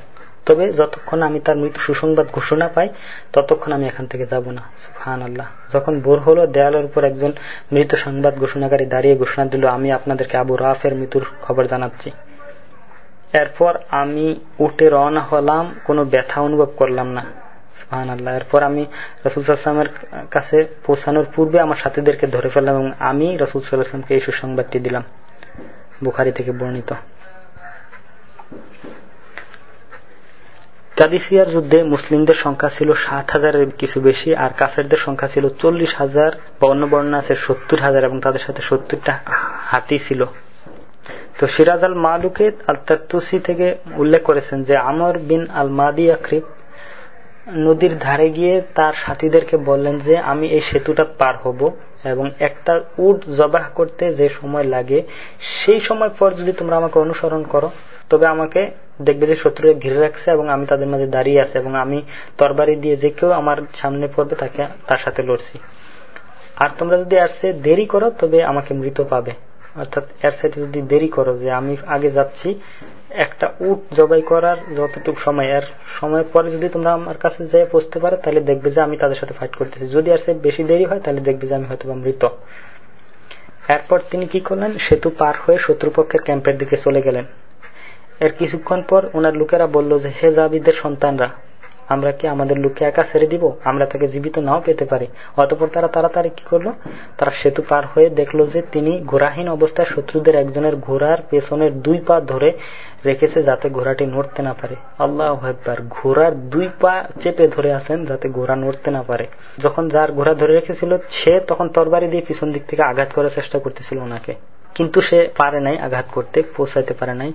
তবে যতক্ষণ আমি তার মৃত্যু সুসংবাদ ঘোষণা পাই, ততক্ষণ আমি এখান থেকে যাব না। হান আল্লাহ যখন বোর হলো, দেয়ালের উপর একজন মৃত সংবাদ ঘোষণাকারী দাঁড়িয়ে ঘোষণা দিল, আমি আপনাদেরকে আবু রাফের মৃত্যুর খবর জানাচ্ছি। এরপর আমি উঠে রওনা হলাম, কোনো ব্যথা অনুভব করলাম না। এরপর আমি রসুল সাল্লামের কাছে পৌঁছানোর পূর্বে আমার সাথীদেরকে ধরে ফেললাম এবং আমি রসুল সাল্লাহামকে এই সুসংবাদটি দিলাম। বুখারি থেকে বর্ণিত। কাদিসিয়ার যুদ্ধে মুসলিমদের সংখ্যা ছিল সাত হাজারের কিছু বেশি, আর কাফেরদের সংখ্যা ছিল চল্লিশ হাজার বা অন্য বর্ণনা আছে সত্তর হাজার এবং তাদের সাথে সত্তরটা হাতি ছিল। তো সিরাজ আল মালুকে আল তাত্তুসি থেকে উল্লেখ করেছেন যে আমর বিন আল মাদি আক্রিব নদীর ধারে গিয়ে তার সাথীদেরকে বললেন যে, আমি এই সেতুটা পার হব এবং একটা উট জবাহ করতে যে সময় লাগে, সেই সময় পর যদি তোমরা আমাকে অনুসরণ করো, তবে আমাকে দেখবে যে শত্রুরা ঘিরে রাখছে এবং আমি তাদের মাঝে দাঁড়িয়ে আছি এবং আমি তরবারি দিয়ে যে কেউ আমার সামনে পড়বে তাকে, তার সাথে লড়ছি। আর তোমরা যদি আসছে দেরি করো, তবে আমাকে মৃত পাবে। অর্থাৎ এর সাথে যদি দেরি করো যে আমি আগে যাচ্ছি, একটা উট জবাই করার যতটুকু সময়, এর সময় পরে যদি তোমরা আমার কাছে যাই পৌঁছতে পারো, তাহলে দেখবে যে আমি তাদের সাথে ফাইট করতেছি। যদি আর সে বেশি দেরি হয়, তাহলে দেখবে যে আমি হয়তো মৃত। এরপর তিনি কি করলেন? সেতু পার হয়ে শত্রুপক্ষের ক্যাম্পের দিকে চলে গেলেন। এর কিছুক্ষণ পর ওনার লোকেরা বলল যে, হে জাবিদের সন্তানরা আমরা কি আমাদের লোককে একা ছেড়ে দিব? আমরা তাকে জীবিত নাও পেতে পারি। অতপর তারা তাড়াতাড়ি কি করল? তারা সেতু পার হয়ে দেখল যে তিনি ঘোড়াহীন অবস্থায় শত্রুদের একজনের ঘোড়ার পেছনের দুই পা ধরে রেখেছে যাতে ঘোড়াটি নড়তে না পারে। আল্লাহ একবার ঘোড়ার দুই পা চেপে ধরে আছেন যাতে ঘোড়া নড়তে না পারে। যখন যার ঘোড়া ধরে রেখেছিল, সে তখন তরবারি দিয়ে পিছন দিক থেকে আঘাত করার চেষ্টা করতেছিল ওনাকে। কিন্তু সে পারে নাই আঘাত করতে, পৌঁছাইতে পারে নাই।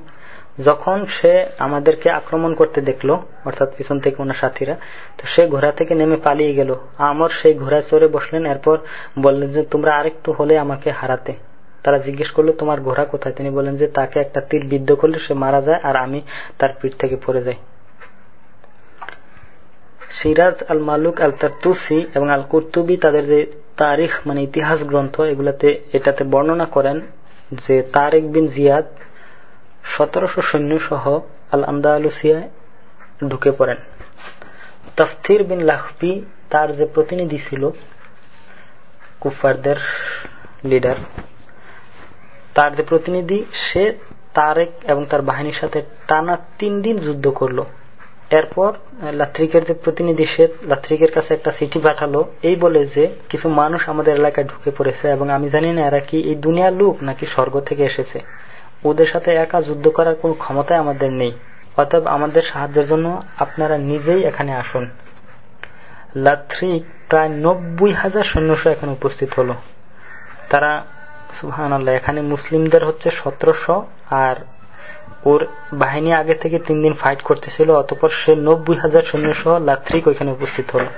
যখন সে আমাদেরকে আক্রমণ করতে দেখল, অর্থাৎ পিছন থেকে ওনার সাথীরা, তো সে ঘোড়া থেকে নেমে পালিয়ে গেল। আমর সেই ঘোড়ায় চড়ে বসলেন, এরপর বললেন যে, তোমরা আরেকটু হলে আমাকে হারাতে। তারা জিজ্ঞেস করল, তোমার ঘোড়া কোথায়? তিনি বলেন যে, তাকে একটা তীর বিদ্ধ করলে সে মারা যায় আর আমি তার পিঠ থেকে পড়ে যাই। সিরাজ আল মালুক আল তারতুসি এবং আল কুর্তুবি তাদের যে তারিখ মানে ইতিহাস গ্রন্থ, এগুলাতে, এটাতে বর্ণনা করেন যে তারেক বিন জিয়াদ সতেরোশো সৈন্য সহ আল আন্দালুসিয়ায় ঢুকে পড়েন। তফতির বিন লাহবি তার যে প্রতিনিধি ছিল কুফারদের লিডার, তার যে প্রতিনিধি, সে তারেক এবং তার বাহিনীর সাথে টানা তিন দিন যুদ্ধ করল। এরপর লাত্রিকের যে প্রতিনিধি, সে লাত্রিকের কাছে একটা চিঠি পাঠালো, এই বলে যে, কিছু মানুষ আমাদের এলাকায় ঢুকে পড়েছে এবং আমি জানি না এরা কি এই দুনিয়ার লোক নাকি স্বর্গ থেকে এসেছে। ওদের সাথে একা যুদ্ধ করার কোন ক্ষমতাই আমাদের নেই। অতএব আমাদের সাহায্যের জন্য আপনারা নিজেই এখানে আসুন। লাথ্রিক প্রায় নব্বই হাজার সৈন্যসহ এখানে উপস্থিত হলো। তারা সুহান এখানে মুসলিমদের হচ্ছে সতেরোশো আর ওর বাহিনী আগে থেকে তিন দিন ফাইট করতেছিল, অতপর সে নব্বই হাজার সৈন্য সহ লাথ্রিক ওইখানে উপস্থিত হলো।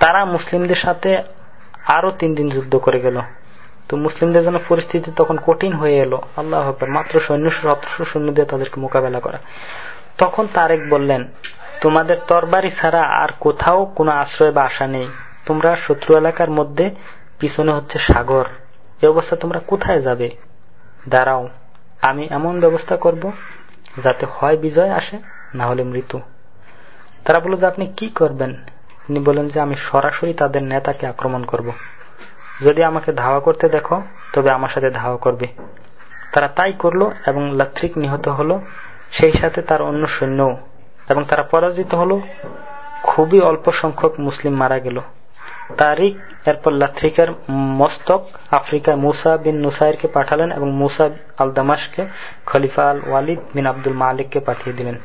তারা মুসলিমদের সাথে আরও তিন দিন যুদ্ধ করে গেল। তো মুসলিমদের জন্য পরিস্থিতি তখন কঠিন হয়ে এলো। আল্লাহ মাত্র সৈন্য সতেরোশো সৈন্য দিয়ে তাদেরকে মোকাবেলা করা। তখন তারেক বললেন, তোমাদের তরবারি ছাড়া আর কোথাও কোনো আশ্রয় বা আশা নেই। তোমরা শত্রু এলাকার মধ্যে, পিছনে হচ্ছে সাগর। এ অবস্থা তোমরা কোথায় যাবে? দাঁড়াও, আমি এমন ব্যবস্থা করব যাতে হয় বিজয় আসে, না হলে মৃত্যু। তারা বলল, যে আপনি কি করবেন? তিনি বলেন যে আমি সরাসরি তাদের নেতাকে আক্রমণ করব। যদি আমাকে ধাওয়া করতে দেখো, তবে আমার সাথে ধাওয়া করবে। তারা তাই করল এবং লাত্রিক নিহত হলো, সেই সাথে তার অন্য সৈন্য এবং তারা পরাজিত হলো, খুবই অল্প সংখ্যক মুসলিম মারা গেল। তারিক এরপর লাথ্রিকের মস্তক আফ্রিকায় মুসা বিন নুসাইরকে পাঠালেন এবং মুসা আল দামাসকে খলিফা আল ওয়ালিদ বিন আব্দুল মালিককে পাঠিয়ে দিলেন।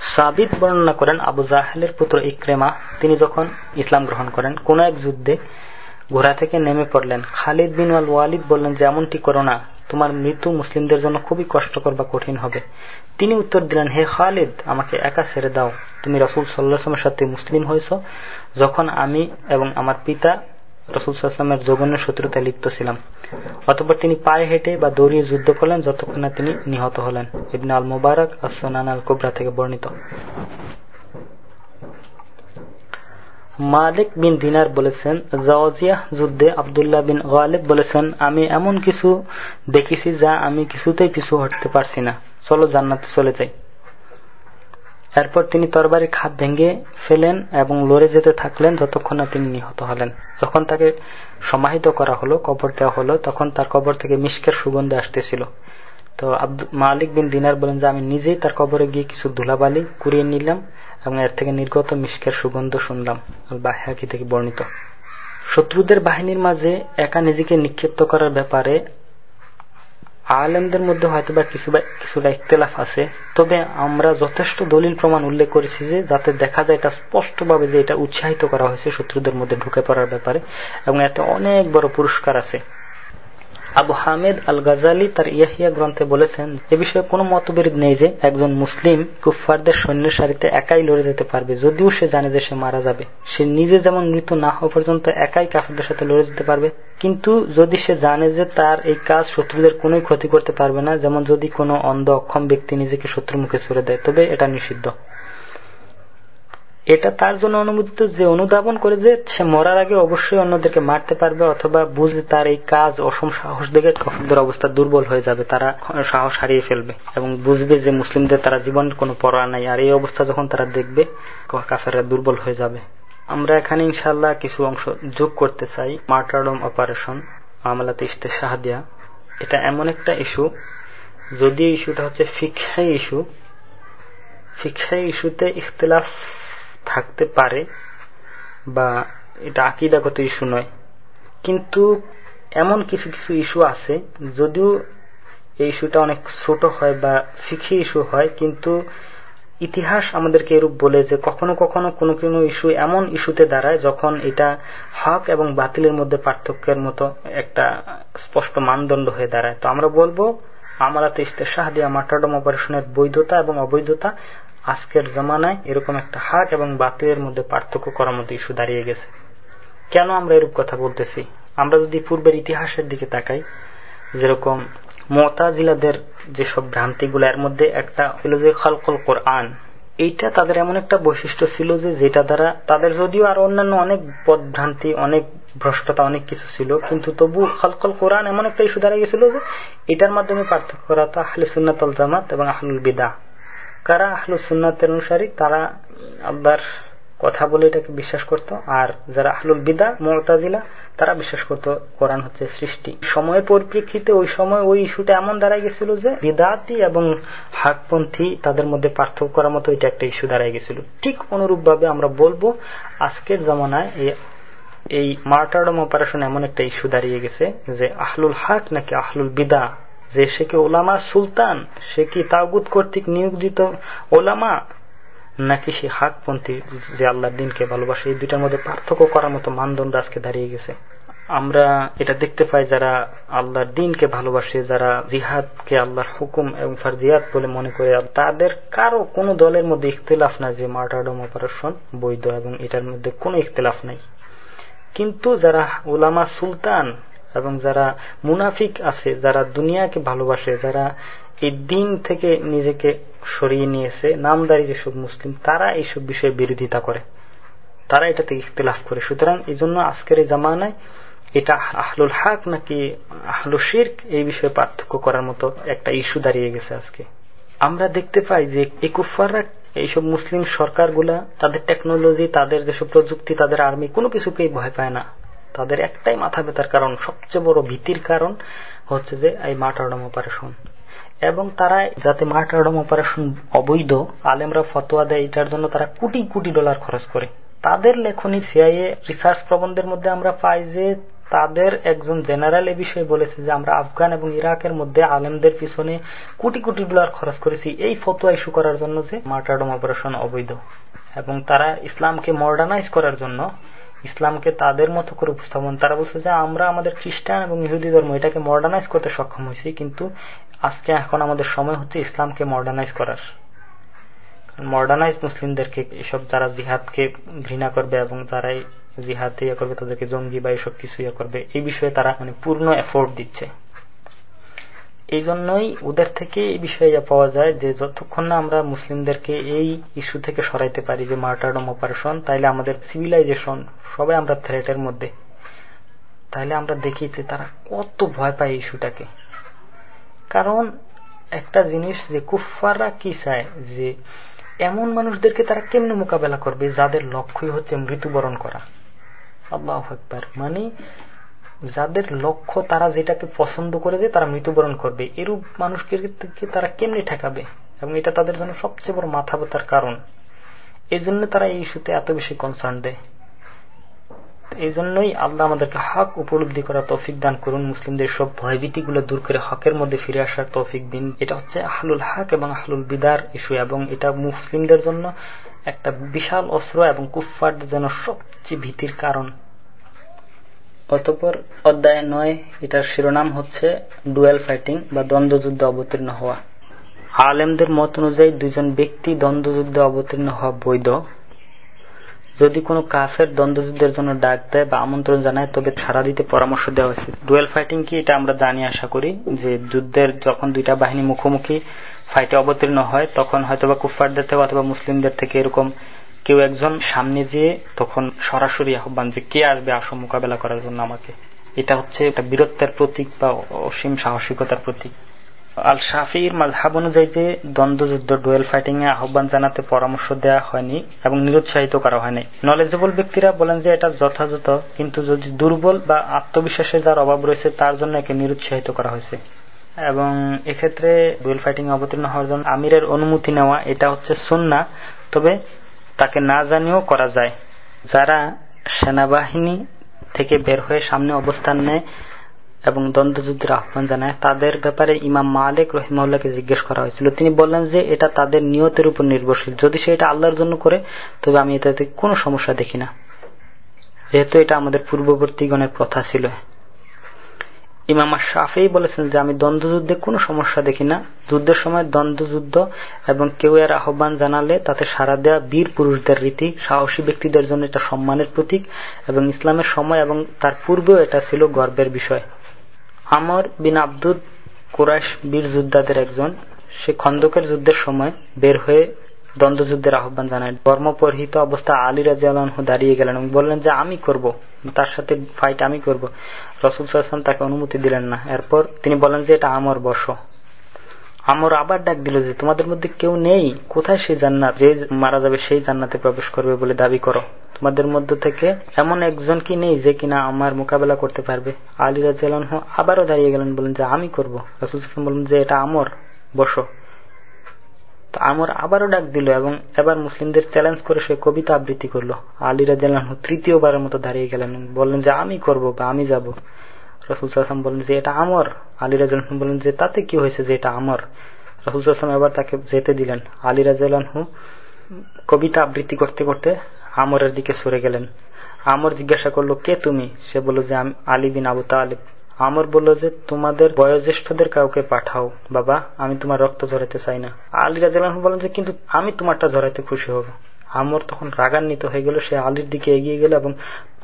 সাবিদ বর্ণনা করেন আবু জাহেলের পুত্র ইক্রেমা। তিনি যখন ইসলাম গ্রহণ করেন, কোন এক যুদ্ধে ঘোড়া থেকে নেমে পড়লেন। খালিদ বিন আল ওয়ালিদ বললেন, যে এমনটি করো না, তোমার মৃত্যু মুসলিমদের জন্য খুবই কষ্টকর বা কঠিন হবে। তিনি উত্তর দিলেন, হে খালিদ, আমাকে একা ছেড়ে দাও। তুমি রসুল সাল্লাহামের সাথে মুসলিম হয়েছ। যখন আমি এবং আমার পিতা রসুলামের যৌবনের শত্রুতায় লিপ্ত ছিলাম। অতপর তিনি পায়ে হেঁটে বা দৌড়িয়ে যুদ্ধ করলেন, যতক্ষণ না তিনি নিহত হলেন। ইবনে আল মুবারক আসনান আল কোবরা থেকে বর্ণিত। মালিক বিন দিনার বলেছেন জাওয়াজিয়া যুদ্ধে আবদুল্লাহ বিন গালিব বলেছেন, আমি এমন কিছু দেখেছি যা আমি কিছুতেই পিছু হটতে পারছি না। চলো জান্নাতে চলে যাই। এরপর তিনি তরবারির খাপ ভেঙে ফেলেন এবং লড়ে যেতে থাকলেন যতক্ষণ না তিনি নিহত হলেন। যখন তাকে সমাহিত করা হলো, কবর দেওয়া হলো, তখন তার কবর থেকে মিষ্কের সুগন্ধে আসতেছিল। তো আব্দুল মালিক বিন দিনার বলেন, যে আমি নিজেই তার কবরে গিয়ে কিছু ধুলাবালি কুড়িয়ে নিলাম এবং এর থেকে নির্গত মিষ্কের সুগন্ধ শুনলাম বাহ্যাকি থেকে বর্ণিত। শত্রুদের বাহিনীর মাঝে একা নিজেকে নিক্ষিপ্ত করার ব্যাপারে আলেমদের মধ্যে হয়তো বা কিছু কিছুটা ইখতলাফ আছে। তবে আমরা যথেষ্ট দলিল প্রমাণ উল্লেখ করেছি যে, যাতে দেখা যায় এটা স্পষ্টভাবে যে এটা উৎসাহিত করা হয়েছে শত্রুদের মধ্যে ঢুকে পড়ার ব্যাপারে, এবং এতে অনেক বড় পুরস্কার আছে। আবু হামেদ আল গাজালি তার ইয়াহিয়া গ্রন্থে বলেছেন, এ বিষয়ে কোনো মতবিরোধ নেই যে একজন মুসলিম কুফফারদের সৈন্যের সারিতে একাই লড়ে যেতে পারবে। যদিও সে জানে যে সে মারা যাবে। সে নিজে যেমন মৃত্যু না হওয়া পর্যন্ত একাই কাফেরদের সাথে লড়ে যেতে পারবে। কিন্তু যদি সে জানে যে তার এই কাজ শত্রুদের কোন ক্ষতি করতে পারবে না, যেমন যদি কোনো অন্ধ, অক্ষম ব্যক্তি নিজেকে শত্রুর মুখে ছুড়ে দেয়, তবে এটা নিষিদ্ধ। এটা তার জন্য অনুমোদিত যে অনুধাবন করে যে সে মরার আগে অবশ্যই অন্যদেরকে মারতে পারবে অথবা বুঝে তার এই কাজ অসম সাহস দেখে কফরদের অবস্থা দুর্বল হয়ে যাবে, তারা সাহস হারিয়ে ফেলবে এবং বুঝবে যে মুসলিমদের তারা জীবনের কোনো পড়া নাই। আর এই অবস্থা যখন তারা দেখবে কাফেররা দুর্বল হয়ে যাবে। আমরা এখানে ইনশাল্লাহ কিছু অংশ যোগ করতে চাই। মার্টারডম অপারেশন আমলাতে ইস্তে সাহাদিয়া এটা এমন একটা ইস্যু যদি ইস্যুটা হচ্ছে ফিক্ষাই ইস্যু। ফিক্ষাই ইস্যুতে ইখতলাফ থাকতে পারে বা এটা আকিদাগত ইস্যু নয়। কিন্তু এমন কিছু কিছু ইস্যু আছে, যদিও এই ইস্যুটা অনেক ছোট হয় বা ফিখি ইস্যু হয়, কিন্তু ইতিহাস আমাদেরকে এরূপ বলে যে কখনো কখনো কোনো কোনো ইস্যু এমন ইস্যুতে দাঁড়ায় যখন এটা হক এবং বাতিলের মধ্যে পার্থক্যের মতো একটা স্পষ্ট মানদণ্ড হয়ে দাঁড়ায়। তো আমরা বলব আমারাতে ইস্তেশাহ দিয়া মার্টারডম অপারেশনের বৈধতা এবং অবৈধতা আজকের জমানায় এরকম একটা হাক এবং বাতিলের মধ্যে পার্থক্য করার মতো ইস্যু দাঁড়িয়ে গেছে। কেন আমরা এরূপ কথা বলতেছি? আমরা যদি পূর্বের ইতিহাসের দিকে তাকাই, যেরকম মতাজিলাদের যেসব ভ্রান্তিগুলো, এর মধ্যে একটা ছিল যে খালকল কোরআন। এইটা তাদের এমন একটা বৈশিষ্ট্য ছিল যে যেটা দ্বারা তাদের যদিও আর অন্যান্য অনেক পদ ভ্রান্তি অনেক ভ্রষ্টতা, অনেক কিছু ছিল, কিন্তু তবু খালকল কোরআন এমন একটা ইস্যু দাঁড়িয়ে গেছিল যে এটার মাধ্যমে পার্থক্য করা হতো আহলে সুন্নাতল জামাত এবং আহলুল বিদা কারা আহলু সুন্নাতের অনুসারী, তারা আল্লাহর কথা বলে এটাকে বিশ্বাস করত। আর যারা আহলুল বিদা মোরতাজিলা তারা বিশ্বাস করত কোরআন হচ্ছে সৃষ্টি। সময়ের পরিপ্রেক্ষিতে ওই সময় ওই ইস্যুটা এমন দাঁড়াই গেছিল যে বিদাতি এবং হাকপন্থী তাদের মধ্যে পার্থক্য করার মতো এটা একটা ইস্যু দাঁড়াই গেছিল। ঠিক অনুরূপ ভাবে আমরা বলব, আজকের জমানায় এই মার্টারডম অপারেশন এমন একটা ইস্যু দাঁড়িয়ে গেছে যে, আহলুল হাক নাকি আহলুল বিদা যে সে কি ওলামা সুলতান? সে কি তাগুত কর্তৃক নিয়োজিত ওলামা? নাকি সে হাকপন্থী যে আল্লাহর দিনকে ভালোবাসে? এই দুইটার মধ্যে পার্থক্য করার মতো মানদণ্ড আজকে দাঁড়িয়ে গেছে। আমরা এটা দেখতে পাই যারা আল্লাহর দিনকে ভালোবাসে, যারা জিহাদকে আল্লাহর হুকুম এবং ফারজিয়াদ বলে মনে করে তাদের কারও কোনো দলের মধ্যে ইখতলাফ না যে মার্টারডম অপারেশন বৈধ এবং এটার মধ্যে কোনো ইখতলাফ নাই। কিন্তু যারা ওলামা সুলতান এবং যারা মুনাফিক আছে, যারা দুনিয়াকে ভালোবাসে, যারা এই দিন থেকে নিজেকে সরিয়ে নিয়েছে, নামদারি যেসব মুসলিম, তারা এইসব বিষয়ে বিরোধিতা করে। তারা এটাতে ইখতলাফ করে। সুতরাং এই জন্য আজকের এই জামানায় এটা আহলুল হাক নাকি আহলু শির্ক এই বিষয়ে পার্থক্য করার মতো একটা ইস্যু দাঁড়িয়ে গেছে আজকে। আমরা দেখতে পাই যে এই কুফাররা এইসব মুসলিম সরকারগুলা, তাদের টেকনোলজি তাদের যেসব প্রযুক্তি, তাদের আর্মি কোনো কিছুকেই ভয় পায় না। তাদের একটাই মাথা ব্যথার কারণ, সবচেয়ে বড় ভীতির কারণ হচ্ছে যে এই মার্টারডম অপারেশন। এবং তারা যাতে মার্টারডম অপারেশন অবৈধ, আলেমরা ফতোয়া দেয়, এটার জন্য তারা কোটি কোটি ডলার খরচ করে। তাদের লেখনী সিআইএ রিসার্চ প্রবন্ধের মধ্যে আমরা পাই যে তাদের একজন জেনারেল এ বিষয়ে বলেছে যে আমরা আফগান এবং ইরাকের মধ্যে আলেমদের পিছনে কোটি কোটি ডলার খরচ করেছি, এই ফতোয়া ইস্যু করার জন্য যে মার্টারডম অপারেশন অবৈধ। এবং তারা ইসলামকে মডার্নাইজ করার জন্য ইসলামকে তাদের মতো করে উপস্থাপন। তারা বলছে যে, আমরা আমাদের খ্রিস্টান এবং ইহুদি ধর্ম এটাকে মডার্নাইজ করতে সক্ষম হয়েছি, কিন্তু আজকে এখন আমাদের সময় হচ্ছে ইসলামকে মডার্নাইজ করার। মডার্নাইজ মুসলিমদেরকে, এসব যারা জিহাদকে ঘৃণা করবে এবং যারা জিহাদ ইয়ে করবে, তাদেরকে জঙ্গি বা এসব কিছু ইয়ে করবে, এই বিষয়ে তারা মানে পূর্ণ এফোর্ট দিচ্ছে। এই জন্যই ওদের থেকে এই বিষয়ে পাওয়া যায় যে যতক্ষণ না আমরা মুসলিমদেরকে এই ইস্যু থেকে সরাইতে পারি যে মার্টারডম অপারেশন তাইলে আমাদের সিভিলাইজেশন সবাই আমরা থ্রেটের মধ্যে। তাহলে আমরা দেখি যে তারা কত ভয় পায় এই ইস্যুটাকে কারণ একটা জিনিস যে কুফাররা কি চায় যে এমন মানুষদেরকে তারা কেমনে মোকাবেলা করবে যাদের লক্ষ্যই হচ্ছে মৃত্যুবরণ করা? আল্লাহ একবার মানে যাদের লক্ষ্য তারা যেটাকে পছন্দ করে যে তারা মৃত্যুবরণ করবে। এরূপ মানুষকে তারা কেমনি ঠেকাবে? এবং এটা তাদের জন্য সবচেয়ে বড় মাথা ব্যথার কারণ। এই জন্য তারা এই ইস্যুতে এত বেশি কনসার্ন দেয় এই জন্যই আল্লাহ আমাদেরকে হক উপলব্ধি করার তৌফিক দান করুন। মুসলিমদের সব ভয়ভীতি গুলো দূর করে হকের মধ্যে ফিরে আসার তৌফিক দিন। এটা হচ্ছে আহলুল হক এবং আহলুল বিদার ইস্যু, এবং এটা মুসলিমদের জন্য একটা বিশাল অস্ত্র এবং কুফফারদের জন্য সবচেয়ে ভীতির কারণ। অতপর অধ্যায় নয়, এটার শিরোনাম হচ্ছে ডুয়েল ফাইটিং বা দ্বন্দ্বযুদ্ধে অবতীর্ণ হওয়া। আলেমদের মত অনুযায়ী দুজন ব্যক্তি দ্বন্দ্বযুদ্ধে অবতীর্ণ হওয়া বৈধ। যদি কোনো কাফের দ্বন্দ্বযুদ্ধের জন্য ডাক দেয় বা আমন্ত্রণ জানায়, তবে সারা দিতে পরামর্শ দেওয়া হয়েছে। ডুয়েল ফাইটিং কি এটা আমরা জানি, আশা করি, যে যুদ্ধের যখন দুইটা বাহিনী মুখোমুখি ফাইটে অবতীর্ণ হয়, তখন হয়তো বা কুফারদের থেকে অথবা মুসলিমদের থেকে এরকম কেউ একজন সামনে যেয়ে তখন সরাসরি আহ্বান যে কে আসবে আসো মোকাবেলা করার জন্য আমাকে। এটা হচ্ছে একটা বীরত্বের প্রতীক বা অসীম সাহসিকতার প্রতীক। আল শাফির মাঝহাব অনুযায়ী যে দ্বন্দ্বযুদ্ধ, ডুয়েল ফাইটিং এ আহ্বান জানাতে পরামর্শ দেওয়া হয়নি এবং নিরুৎসাহিত করা হয়নি। নলেজেবল ব্যক্তিরা বলেন যে এটা যথাযথ, কিন্তু যদি দুর্বল বা আত্মবিশ্বাসের যার অভাব রয়েছে, তার জন্য একে নিরুৎসাহিত করা হয়েছে। এবং এক্ষেত্রে ডুয়েল ফাইটিং অবতীর্ণ হওয়ার জন্য আমিরের অনুমতি নেওয়া, এটা হচ্ছে সুন্না তবে তাকে না জানিয়েও করা যায়। যারা সেনাবাহিনী থেকে বের হয়ে সামনে অবস্থান নেয় এবং দ্বন্দ্বযুদ্ধের আহ্বান জানায়, তাদের ব্যাপারে ইমাম মালিক রহিমউল্লাহকে জিজ্ঞেস করা হয়েছিল। তিনি বললেন যে, এটা তাদের নিয়তের উপর নির্ভরশীল। যদি সে এটা আল্লাহর জন্য করে, তবে আমি এটাতে কোনো সমস্যা দেখি না। যেহেতু এটা আমাদের পূর্ববর্তীগণের প্রথা ছিল। ইমাম শাফেই বলেছেন যে, আমি দ্বন্দ্বযুদ্ধে কোনো সমস্যা দেখি না। যুদ্ধের সময় দ্বন্দ্বযুদ্ধ এবং কেউ এর আহ্বান জানালে তাতে সারা দেওয়া বীর পুরুষদের রীতি, সাহসী ব্যক্তিদের জন্য এটা সম্মানের প্রতীক এবং ইসলামের সময় এবং তার পূর্বেও এটা ছিল গর্বের বিষয়। আমর বিন আব্দুদ কুরাইশ বীর যোদ্ধাদের একজন, সে খন্দকের যুদ্ধের সময় বের হয়ে দ্বন্দ্বযুদ্ধের আহ্বান জানায়। ধর্মপরহিত অবস্থা আলী রাজিয়ালহ দাঁড়িয়ে গেলেন এবং বললেন যে, আমি করব। তার সাথে ফাইট আমি করব। রসুল সাল্লাম তাকে অনুমতি দিলেন না। এরপর তিনি বলেন যে, এটা আমর, বস। আমর আবার ডাক দিল যে, তোমাদের মধ্যে কেউ নেই? কোথায় সেই জান্নাত? যে মারা যাবে সেই জান্নাতে প্রবেশ করবে বলে দাবি করো। তোমাদের মধ্য থেকে এমন একজন কি নেই যে কিনা আমার মোকাবেলা করতে পারবে? আলী রাজিয়ালহ আবারও দাঁড়িয়ে গেলেন, বলেন যে, আমি করব। রসুল সাল্লাম বলেন যে, এটা আমর, বসো। তো আমর আবারও ডাক দিল এবং এবার মুসলিমদের চ্যালেঞ্জ করে সে কবিতা আবৃত্তি করল। আলী রাজিয়ালহ তৃতীয়বারের মতো দাঁড়িয়ে গেলেন বললেন যে, আমি করব বা আমি যাব। রসুল সাল্লাম বলেন যে, এটা আমর। আলী রাজিয়ালহ বলেন যে, তাতে কি হয়েছে যে এটা আমর? রসুল সাল্লাম এবার তাকে যেতে দিলেন। আলী রাজিয়ালহ কবিতা আবৃত্তি করতে করতে আমরের দিকে সরে গেলেন। আমর জিজ্ঞাসা করল, কে তুমি? সে বলল যে, আমি আলী বিন আবু তালিব। আমর বলল যে, তোমাদের বয়োজ্যেষ্ঠদের কাউকে পাঠাও, বাবা, আমি তোমার রক্ত ঝরাইতে চাই না। আলী রাজিয়াল বলেন যে, কিন্তু আমি তোমারটা ঝরাইতে খুশি হব। আমর তখন রাগান্বিত হয়ে গেল, সে আলীর দিকে এগিয়ে গেল এবং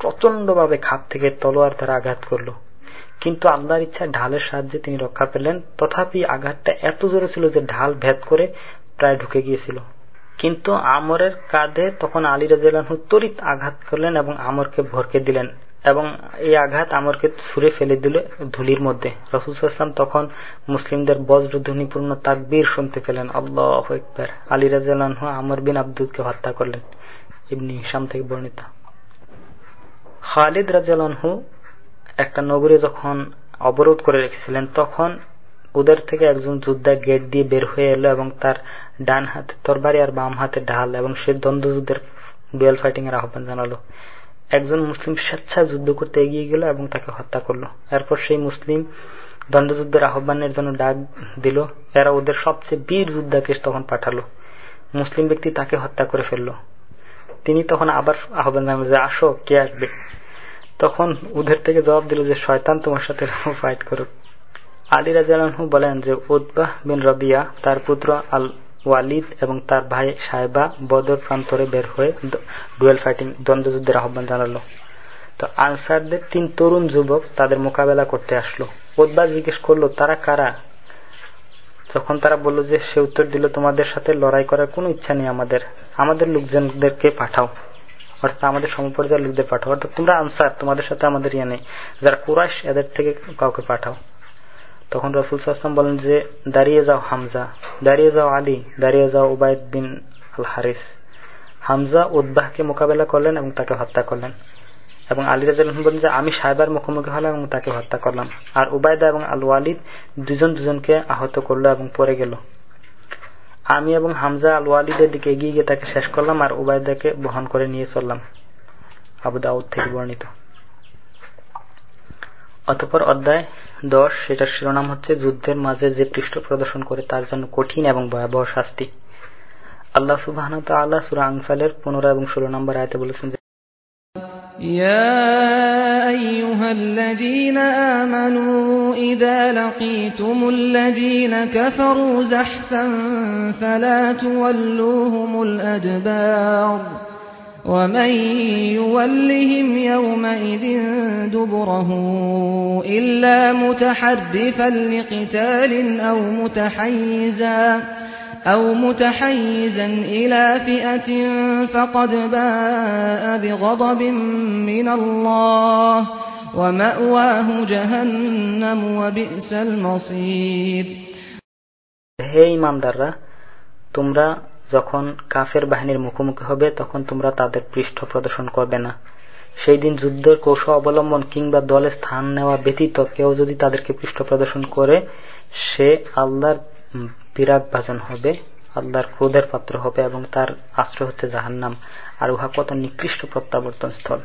প্রচণ্ড ভাবে খাপ থেকে তলোয়ার দ্বারা আঘাত করল। কিন্তু আল্লাহর ইচ্ছা ঢালের সাহায্যে তিনি রক্ষা পেলেন। তথাপি আঘাতটা এত জোরে ছিল যে ঢাল ভেদ করে প্রায় ঢুকে গিয়েছিল। কিন্তু আমরের কাঁধে তখন আলী রাজিয়াল তরিত আঘাত করলেন এবং আমরকে ভরকে দিলেন। এবং এই আঘাত আমরকে ছুড়ে ফেলে দিল ধুলির মধ্যে। রসুলাম তখন মুসলিমদের বজ্রধ্বনিপূর্ণ তাকবীর শুনতে পেলেন। আল্লাহ একবার আলী রাজাহ আমর বিন আব্দুলকে হত্যা করলেন। ইবনি হিসাম থেকে বর্ণিত। খালিদ রাজালহু একটা নগরী যখন অবরোধ করে রেখেছিলেন, তখন ওদের থেকে একজন যোদ্ধা গেট দিয়ে বের হয়ে এলো এবং তার ডান হাতে তরবারি আর বাম হাতে ঢাল এবং সে দ্বন্দ্বযুদ্ধের ডুয়েল ফাইটিং এর আহ্বান জানালো। একজন মুসলিম স্বেচ্ছা যুদ্ধ করতে এগিয়ে গেল এবং তাকে হত্যা করল। এরপর সেই মুসলিম দ্বন্দ্বযুদ্ধের আহ্বানের জন্য ডাক দিল। এরা ওদের সবচেয়ে বীর যোদ্ধাকে তখন পাঠালো। মুসলিম ব্যক্তি তাকে হত্যা করে ফেলল। তিনি তখন আবার আহ্বান জানালো যে, আসো, কে আসবে? তখন ওদের থেকে জবাব দিল যে, শয়তান তোমার সাথে ফাইট করুক। আলী রাজু বলেন যে উদ্বাহ বিন রবিয়া, তার পুত্র আল ওয়ালিদ এবং তার ভাই সাহেবা বদর প্রান্তরে বের হয়ে ডুয়েল ফাইটিং দ্বন্দ্বযুদ্ধের আহ্বান জানালো। তো আনসারদের তিন তরুণ যুবক তাদের মোকাবেলা করতে আসলো। ওদবা জিজ্ঞেস করল, তারা কারা? তখন তারা বলল যে, সে উত্তর দিল, তোমাদের সাথে লড়াই করার কোন ইচ্ছা নেই আমাদের। আমাদের লোকজনদেরকে পাঠাও। অর্থাৎ আমাদের সমপর্যায়ের লোকদের পাঠাও। অর্থাৎ তোমরা আনসার, তোমাদের সাথে আমাদের ইয়ে নেই। যারা কুরাইশ, এদের থেকে কাউকে পাঠাও। তখন রসুল সাল্লাম বলেন যে, দাঁড়িয়ে যাও হামজা, দাঁড়িয়ে যাও আলী, দাঁড়িয়ে যাও উবায়দ বিন আল হারিস হামজা উদ্বাহকে মোকাবেলা করলেন এবং তাকে হত্যা করলেন। এবং আলী রাজ বলেন যে, আমি সাহেবার মুখোমুখি হলাম এবং তাকে হত্যা করলাম। আর উবায়দা এবং আল ওয়ালিদ দুজন দুজনকে আহত করল এবং পরে গেল। আমি এবং হামজা আল ওয়ালিদের দিকে এগিয়ে গিয়ে তাকে শেষ করলাম আর উবায়দাকে বহন করে নিয়ে চললাম। আবু দাউদ থেকে বর্ণিত। অতপর অধ্যায় দশ সেটার শিরোনাম হচ্ছে যুদ্ধের মাঝে যে পৃষ্ঠ প্রদর্শন করে তার জন্য কঠিন এবং ভয়াবহ শাস্তি আল্লাহ সুবাহ সুরা আংফালের পনেরো এবং ষোলো নম্বর আয়তে বলেছেন যে يا أيها الذين آمنوا إذا لقيتم الذين كفروا زحفا فلا تولوهم الأدبار ومن يولهم يومئذ دبره إلا متحرفا لقتال أو متحيزا أو متحيزا إلى فئة فقد باء بغضب من الله ومأواه جهنم وبئس المصير هي تمرا যখন কাফের বাহিনীর মুখোমুখি হবে, তখন তোমরা তাদের পৃষ্ঠ প্রদর্শন করবে না। সেই দিন যুদ্ধের কৌশল অবলম্বন কিংবা দলে স্থান নেওয়া ব্যতীত কেউ যদি তাদেরকে পৃষ্ঠ প্রদর্শন করে, সে আল্লাহর বিরাগ ভাজন হবে, আল্লাহর ক্রোধের পাত্র হবে এবং তার আশ্রয় হচ্ছে জাহান্নাম। আর উহা কত নিকৃষ্ট প্রত্যাবর্তন স্থল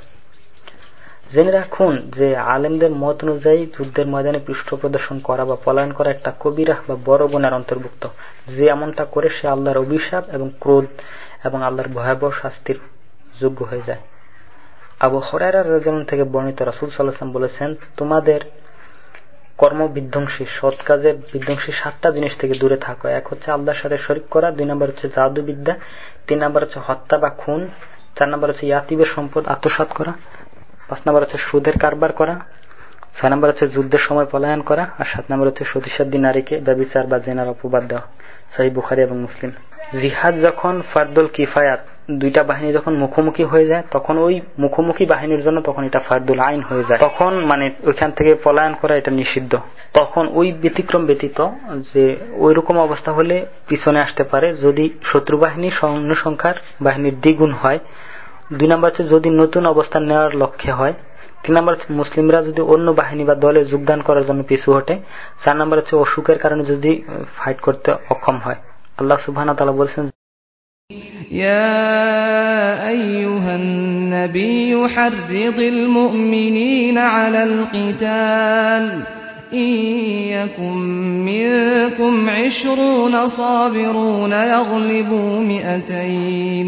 জেনে রাখুন যে আলেমদের মত অনুযায়ী যুদ্ধের ময়দানে পৃষ্ঠ প্রদর্শন করা বা পলায়ন করা একটা কবিরা বা বড় গুণের অন্তর্ভুক্ত। যে এমনটা করে সে আল্লাহর অভিশাপ এবং ক্রোধ এবং আল্লাহর ভয়াবহ শাস্তির যোগ্য হয়ে যায়। আবু হরাইরা রাজন থেকে বর্ণিত রাসুল সাল্লাহাম বলেছেন, তোমাদের কর্ম বিধ্বংসী সৎ কাজের বিধ্বংসী সাতটা জিনিস থেকে দূরে থাকো। এক হচ্ছে আল্লাহর সাথে শরিক করা, দুই নম্বর হচ্ছে জাদু বিদ্যা তিন নম্বর হচ্ছে হত্যা বা খুন, চার নম্বর হচ্ছে ইয়াতিবের সম্পদ আত্মসাত করা পাঁচ নম্বর হচ্ছে সুদের কারবার করা, ছয় নম্বর হচ্ছে যুদ্ধের সময় পলায়ন করা, আর সাত নম্বর হচ্ছে সতীসাদ্দি নারীকে ব্যবচার বা জেনার অপবাদ দেওয়া। সাহি বুখারি এবং মুসলিম। জিহাদ যখন ফারদুল কিফায়াত, দুইটা বাহিনী যখন মুখোমুখি হয়ে যায়, তখন ওই মুখোমুখি বাহিনীর জন্য তখন এটা ফারদুল আইন হয়ে যায়। তখন মানে ওইখান থেকে পলায়ন করা এটা নিষিদ্ধ। তখন ওই ব্যতিক্রম ব্যতীত যে ওই রকম অবস্থা হলে পিছনে আসতে পারে যদি শত্রু বাহিনী সৈন্য সংখ্যার বাহিনীর দ্বিগুণ হয় দুই নম্বর হচ্ছে যদি নতুন অবস্থান নেওয়ার লক্ষ্যে হয় তিন নম্বর হচ্ছে মুসলিমরা যদি অন্য বাহিনী বা দলে যোগদান করার জন্য পিছু হটে চার নম্বর হচ্ছে অসুখের কারণে যদি ফাইট করতে অক্ষম হয় আল্লাহ সুবহান তালা বলছেন يا أيها النبي حرض المؤمنين على القتال إن يكن منكم عشرون صابرون يغلبوا مئتين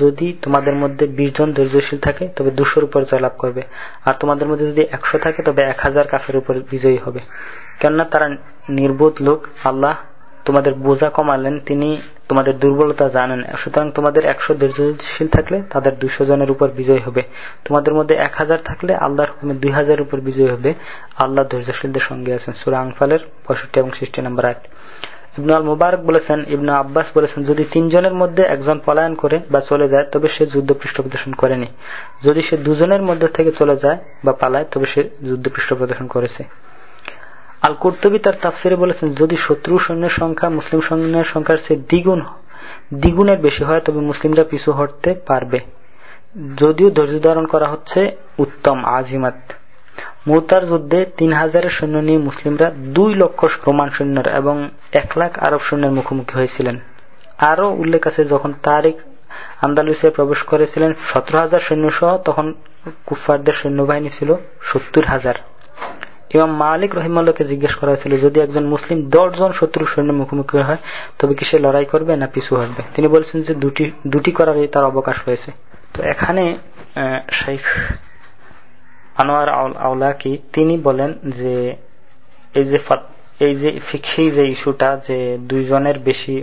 যদি তোমাদের মধ্যে বিশ জন ধৈর্যশীল থাকে, তবে দুশোর উপর জয়লাভ করবে। আর তোমাদের মধ্যে যদি একশো থাকে, তবে এক হাজার কাফের উপর বিজয়ী হবে। কেননা তারা নির্বোধ লোক, আল্লাহ তোমাদের বোঝা কমালেন, তিনি তোমাদের দুর্বলতা জানেন। সুতরাং তোমাদের একশো ধৈর্যশীল থাকলে তাদের দুশো জনের উপর বিজয় হবে। তোমাদের মধ্যে এক হাজার থাকলে আল্লাহর হুকুমে দুই হাজারের উপর বিজয় হবে। আল্লাহ ধৈর্যশীলদের সঙ্গে আছেন। সুরা আংফালের পঁয়ষট্টি এবং ষষ্টি নম্বর আয় ইবনু আল মুবারক বলেছেন, ইবনু আব্বাস বলেছেন, যদি তিনজনের মধ্যে একজন পলায়ন করে বা চলে যায়, তবে সে যুদ্ধ পৃষ্ঠ প্রদর্শন করেনি। যদি সে দুজনের মধ্যে থেকে চলে যায় বা পালায়, তবে সে যুদ্ধ পৃষ্ঠ প্রদর্শন করেছে। আল কর্তবী তার তাফসিরে বলেছেন, যদি শত্রু সৈন্যের সংখ্যা মুসলিম সৈন্যের সংখ্যার চেয়ে দ্বিগুণ, দ্বিগুণের বেশি হয়, তবে মুসলিমরা পিছু হটতে পারবে। যদিও ধৈর্য ধারণ করা হচ্ছে উত্তম, আজিমাত। মুতার যুদ্ধে তিন হাজারের সৈন্য নিয়ে মুসলিমরা দুই লক্ষ রোমান সৈন্যের এবং এক লাখ আরব সৈন্যের মুখোমুখি হয়েছিলেন। আরও উল্লেখ আছে, যখন তারিক আন্দালুসে প্রবেশ করেছিলেন, সতেরো হাজার সৈন্য সহ তখন কুফারদের সৈন্যবাহিনী ছিল সত্তর হাজার। ইমাম মালিক রহিমাল্লাহকে জিজ্ঞেস করা হয়েছিল, যদি একজন মুসলিম দশজন শত্রু সৈন্য মুখোমুখি হয়, তবে কি সে লড়াই করবে না পিছু হটবে? তিনি বলছেন যে দুটি দুটি করারই তার অবকাশ রয়েছে তো এখানে শেখ আনোয়ার আওলা কি তিনি বলেন যে, এই যে এই যে ফিখি যে ইস্যুটা যে দুইজনের বেশি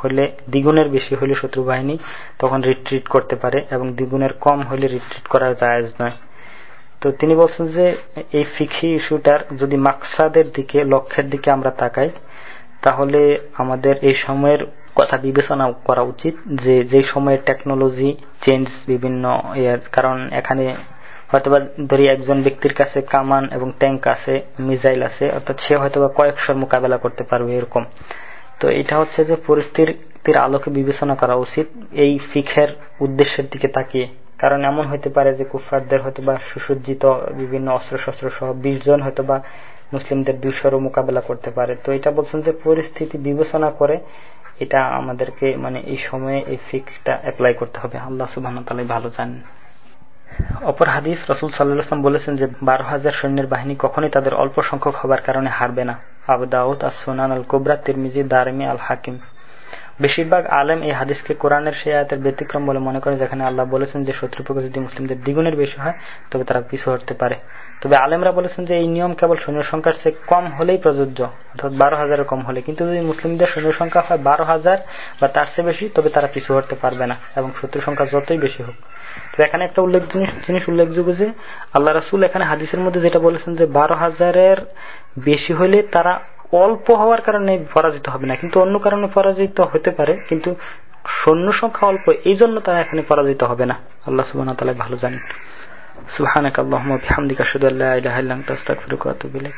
হলে, দ্বিগুণের বেশি হলে শত্রু বাহিনী তখন রিট্রিট করতে পারে এবং দ্বিগুণের কম হলে রিট্রিট করা জায়েজ নয়। তো তিনি বলছেন যে এই ফিখি ইস্যুটার যদি মাকসাদের দিকে, লক্ষ্যের দিকে আমরা তাকাই, তাহলে আমাদের এই সময়ের কথা বিবেচনা করা উচিত যে যে সময়ের টেকনোলজি চেঞ্জ বিভিন্ন কারণ এখানে হয়তোবা ধরি একজন ব্যক্তির কাছে কামান এবং ট্যাঙ্ক আছে, মিসাইল আছে, অর্থাৎ সে হয়তোবা কয়েকশোর মোকাবেলা করতে পারবে এরকম। তো এটা হচ্ছে যে পরিস্থিতির আলোকে বিবেচনা করা উচিত এই ফিখের উদ্দেশ্যের দিকে তাকিয়ে। কারণ এমন হইতে পারে যে কুফারদের হয়তোবা সুসজ্জিত বিভিন্ন অস্ত্র শস্ত্র সহ বিশ জন হয়তোবা মুসলিমদের দুইশোরও মোকাবেলা করতে পারে। তো এটা বলছেন যে পরিস্থিতি বিবেচনা করে এটা আমাদেরকে মানে এই সময়ে এই ফিক্সটা অ্যাপ্লাই করতে হবে। আল্লাহ সুবাহ ভালো জানেন। অপর হাদিস রসুল সাল্লাহাম বলেছেন যে, বারো হাজার সৈন্যের বাহিনী কখনই তাদের অল্প সংখ্যক হবার কারণে হারবে না। আবু দাউদ আর সোনান আল কোবরা তিরমিজি, দারমি আল হাকিম বেশিরভাগ আলেম এই হাদিসকে কোরআনের সেই আয়াতের ব্যতিক্রম বলে মনে করে, যেখানে আল্লাহ বলেছেন যে, শত্রুপক্ষ যদি মুসলিমদের দ্বিগুণের বেশি হয়, তবে তারা পিছু হতে পারে। তবে আলেমরা বলেছেন যে, এই নিয়ম কেবল সৈন্য সংখ্যার চেয়ে কম হলেই প্রযোজ্য, অর্থাৎ বারো হাজারের কম হলে। কিন্তু যদি মুসলিমদের সৈন্য সংখ্যা হয় বারো হাজার বা তার চেয়ে বেশি, তবে তারা পিছু হতে পারবে না, এবং শত্রু সংখ্যা যতই বেশি হোক। তো এখানে একটা উল্লেখ জিনিস উল্লেখযোগ্য যে আল্লাহ রাসুল এখানে হাদিসের মধ্যে যেটা বলেছেন যে বারো হাজারের বেশি হলে তারা অল্প হওয়ার কারণে পরাজিত হবে না। কিন্তু অন্য কারণে পরাজিত হতে পারে, কিন্তু সৈন্য সংখ্যা অল্প এই জন্য তারা এখানে পরাজিত হবে না। আল্লাহ সুবাহ ভালো জানেন। সুহানাক আল্লাহ আল্লাহ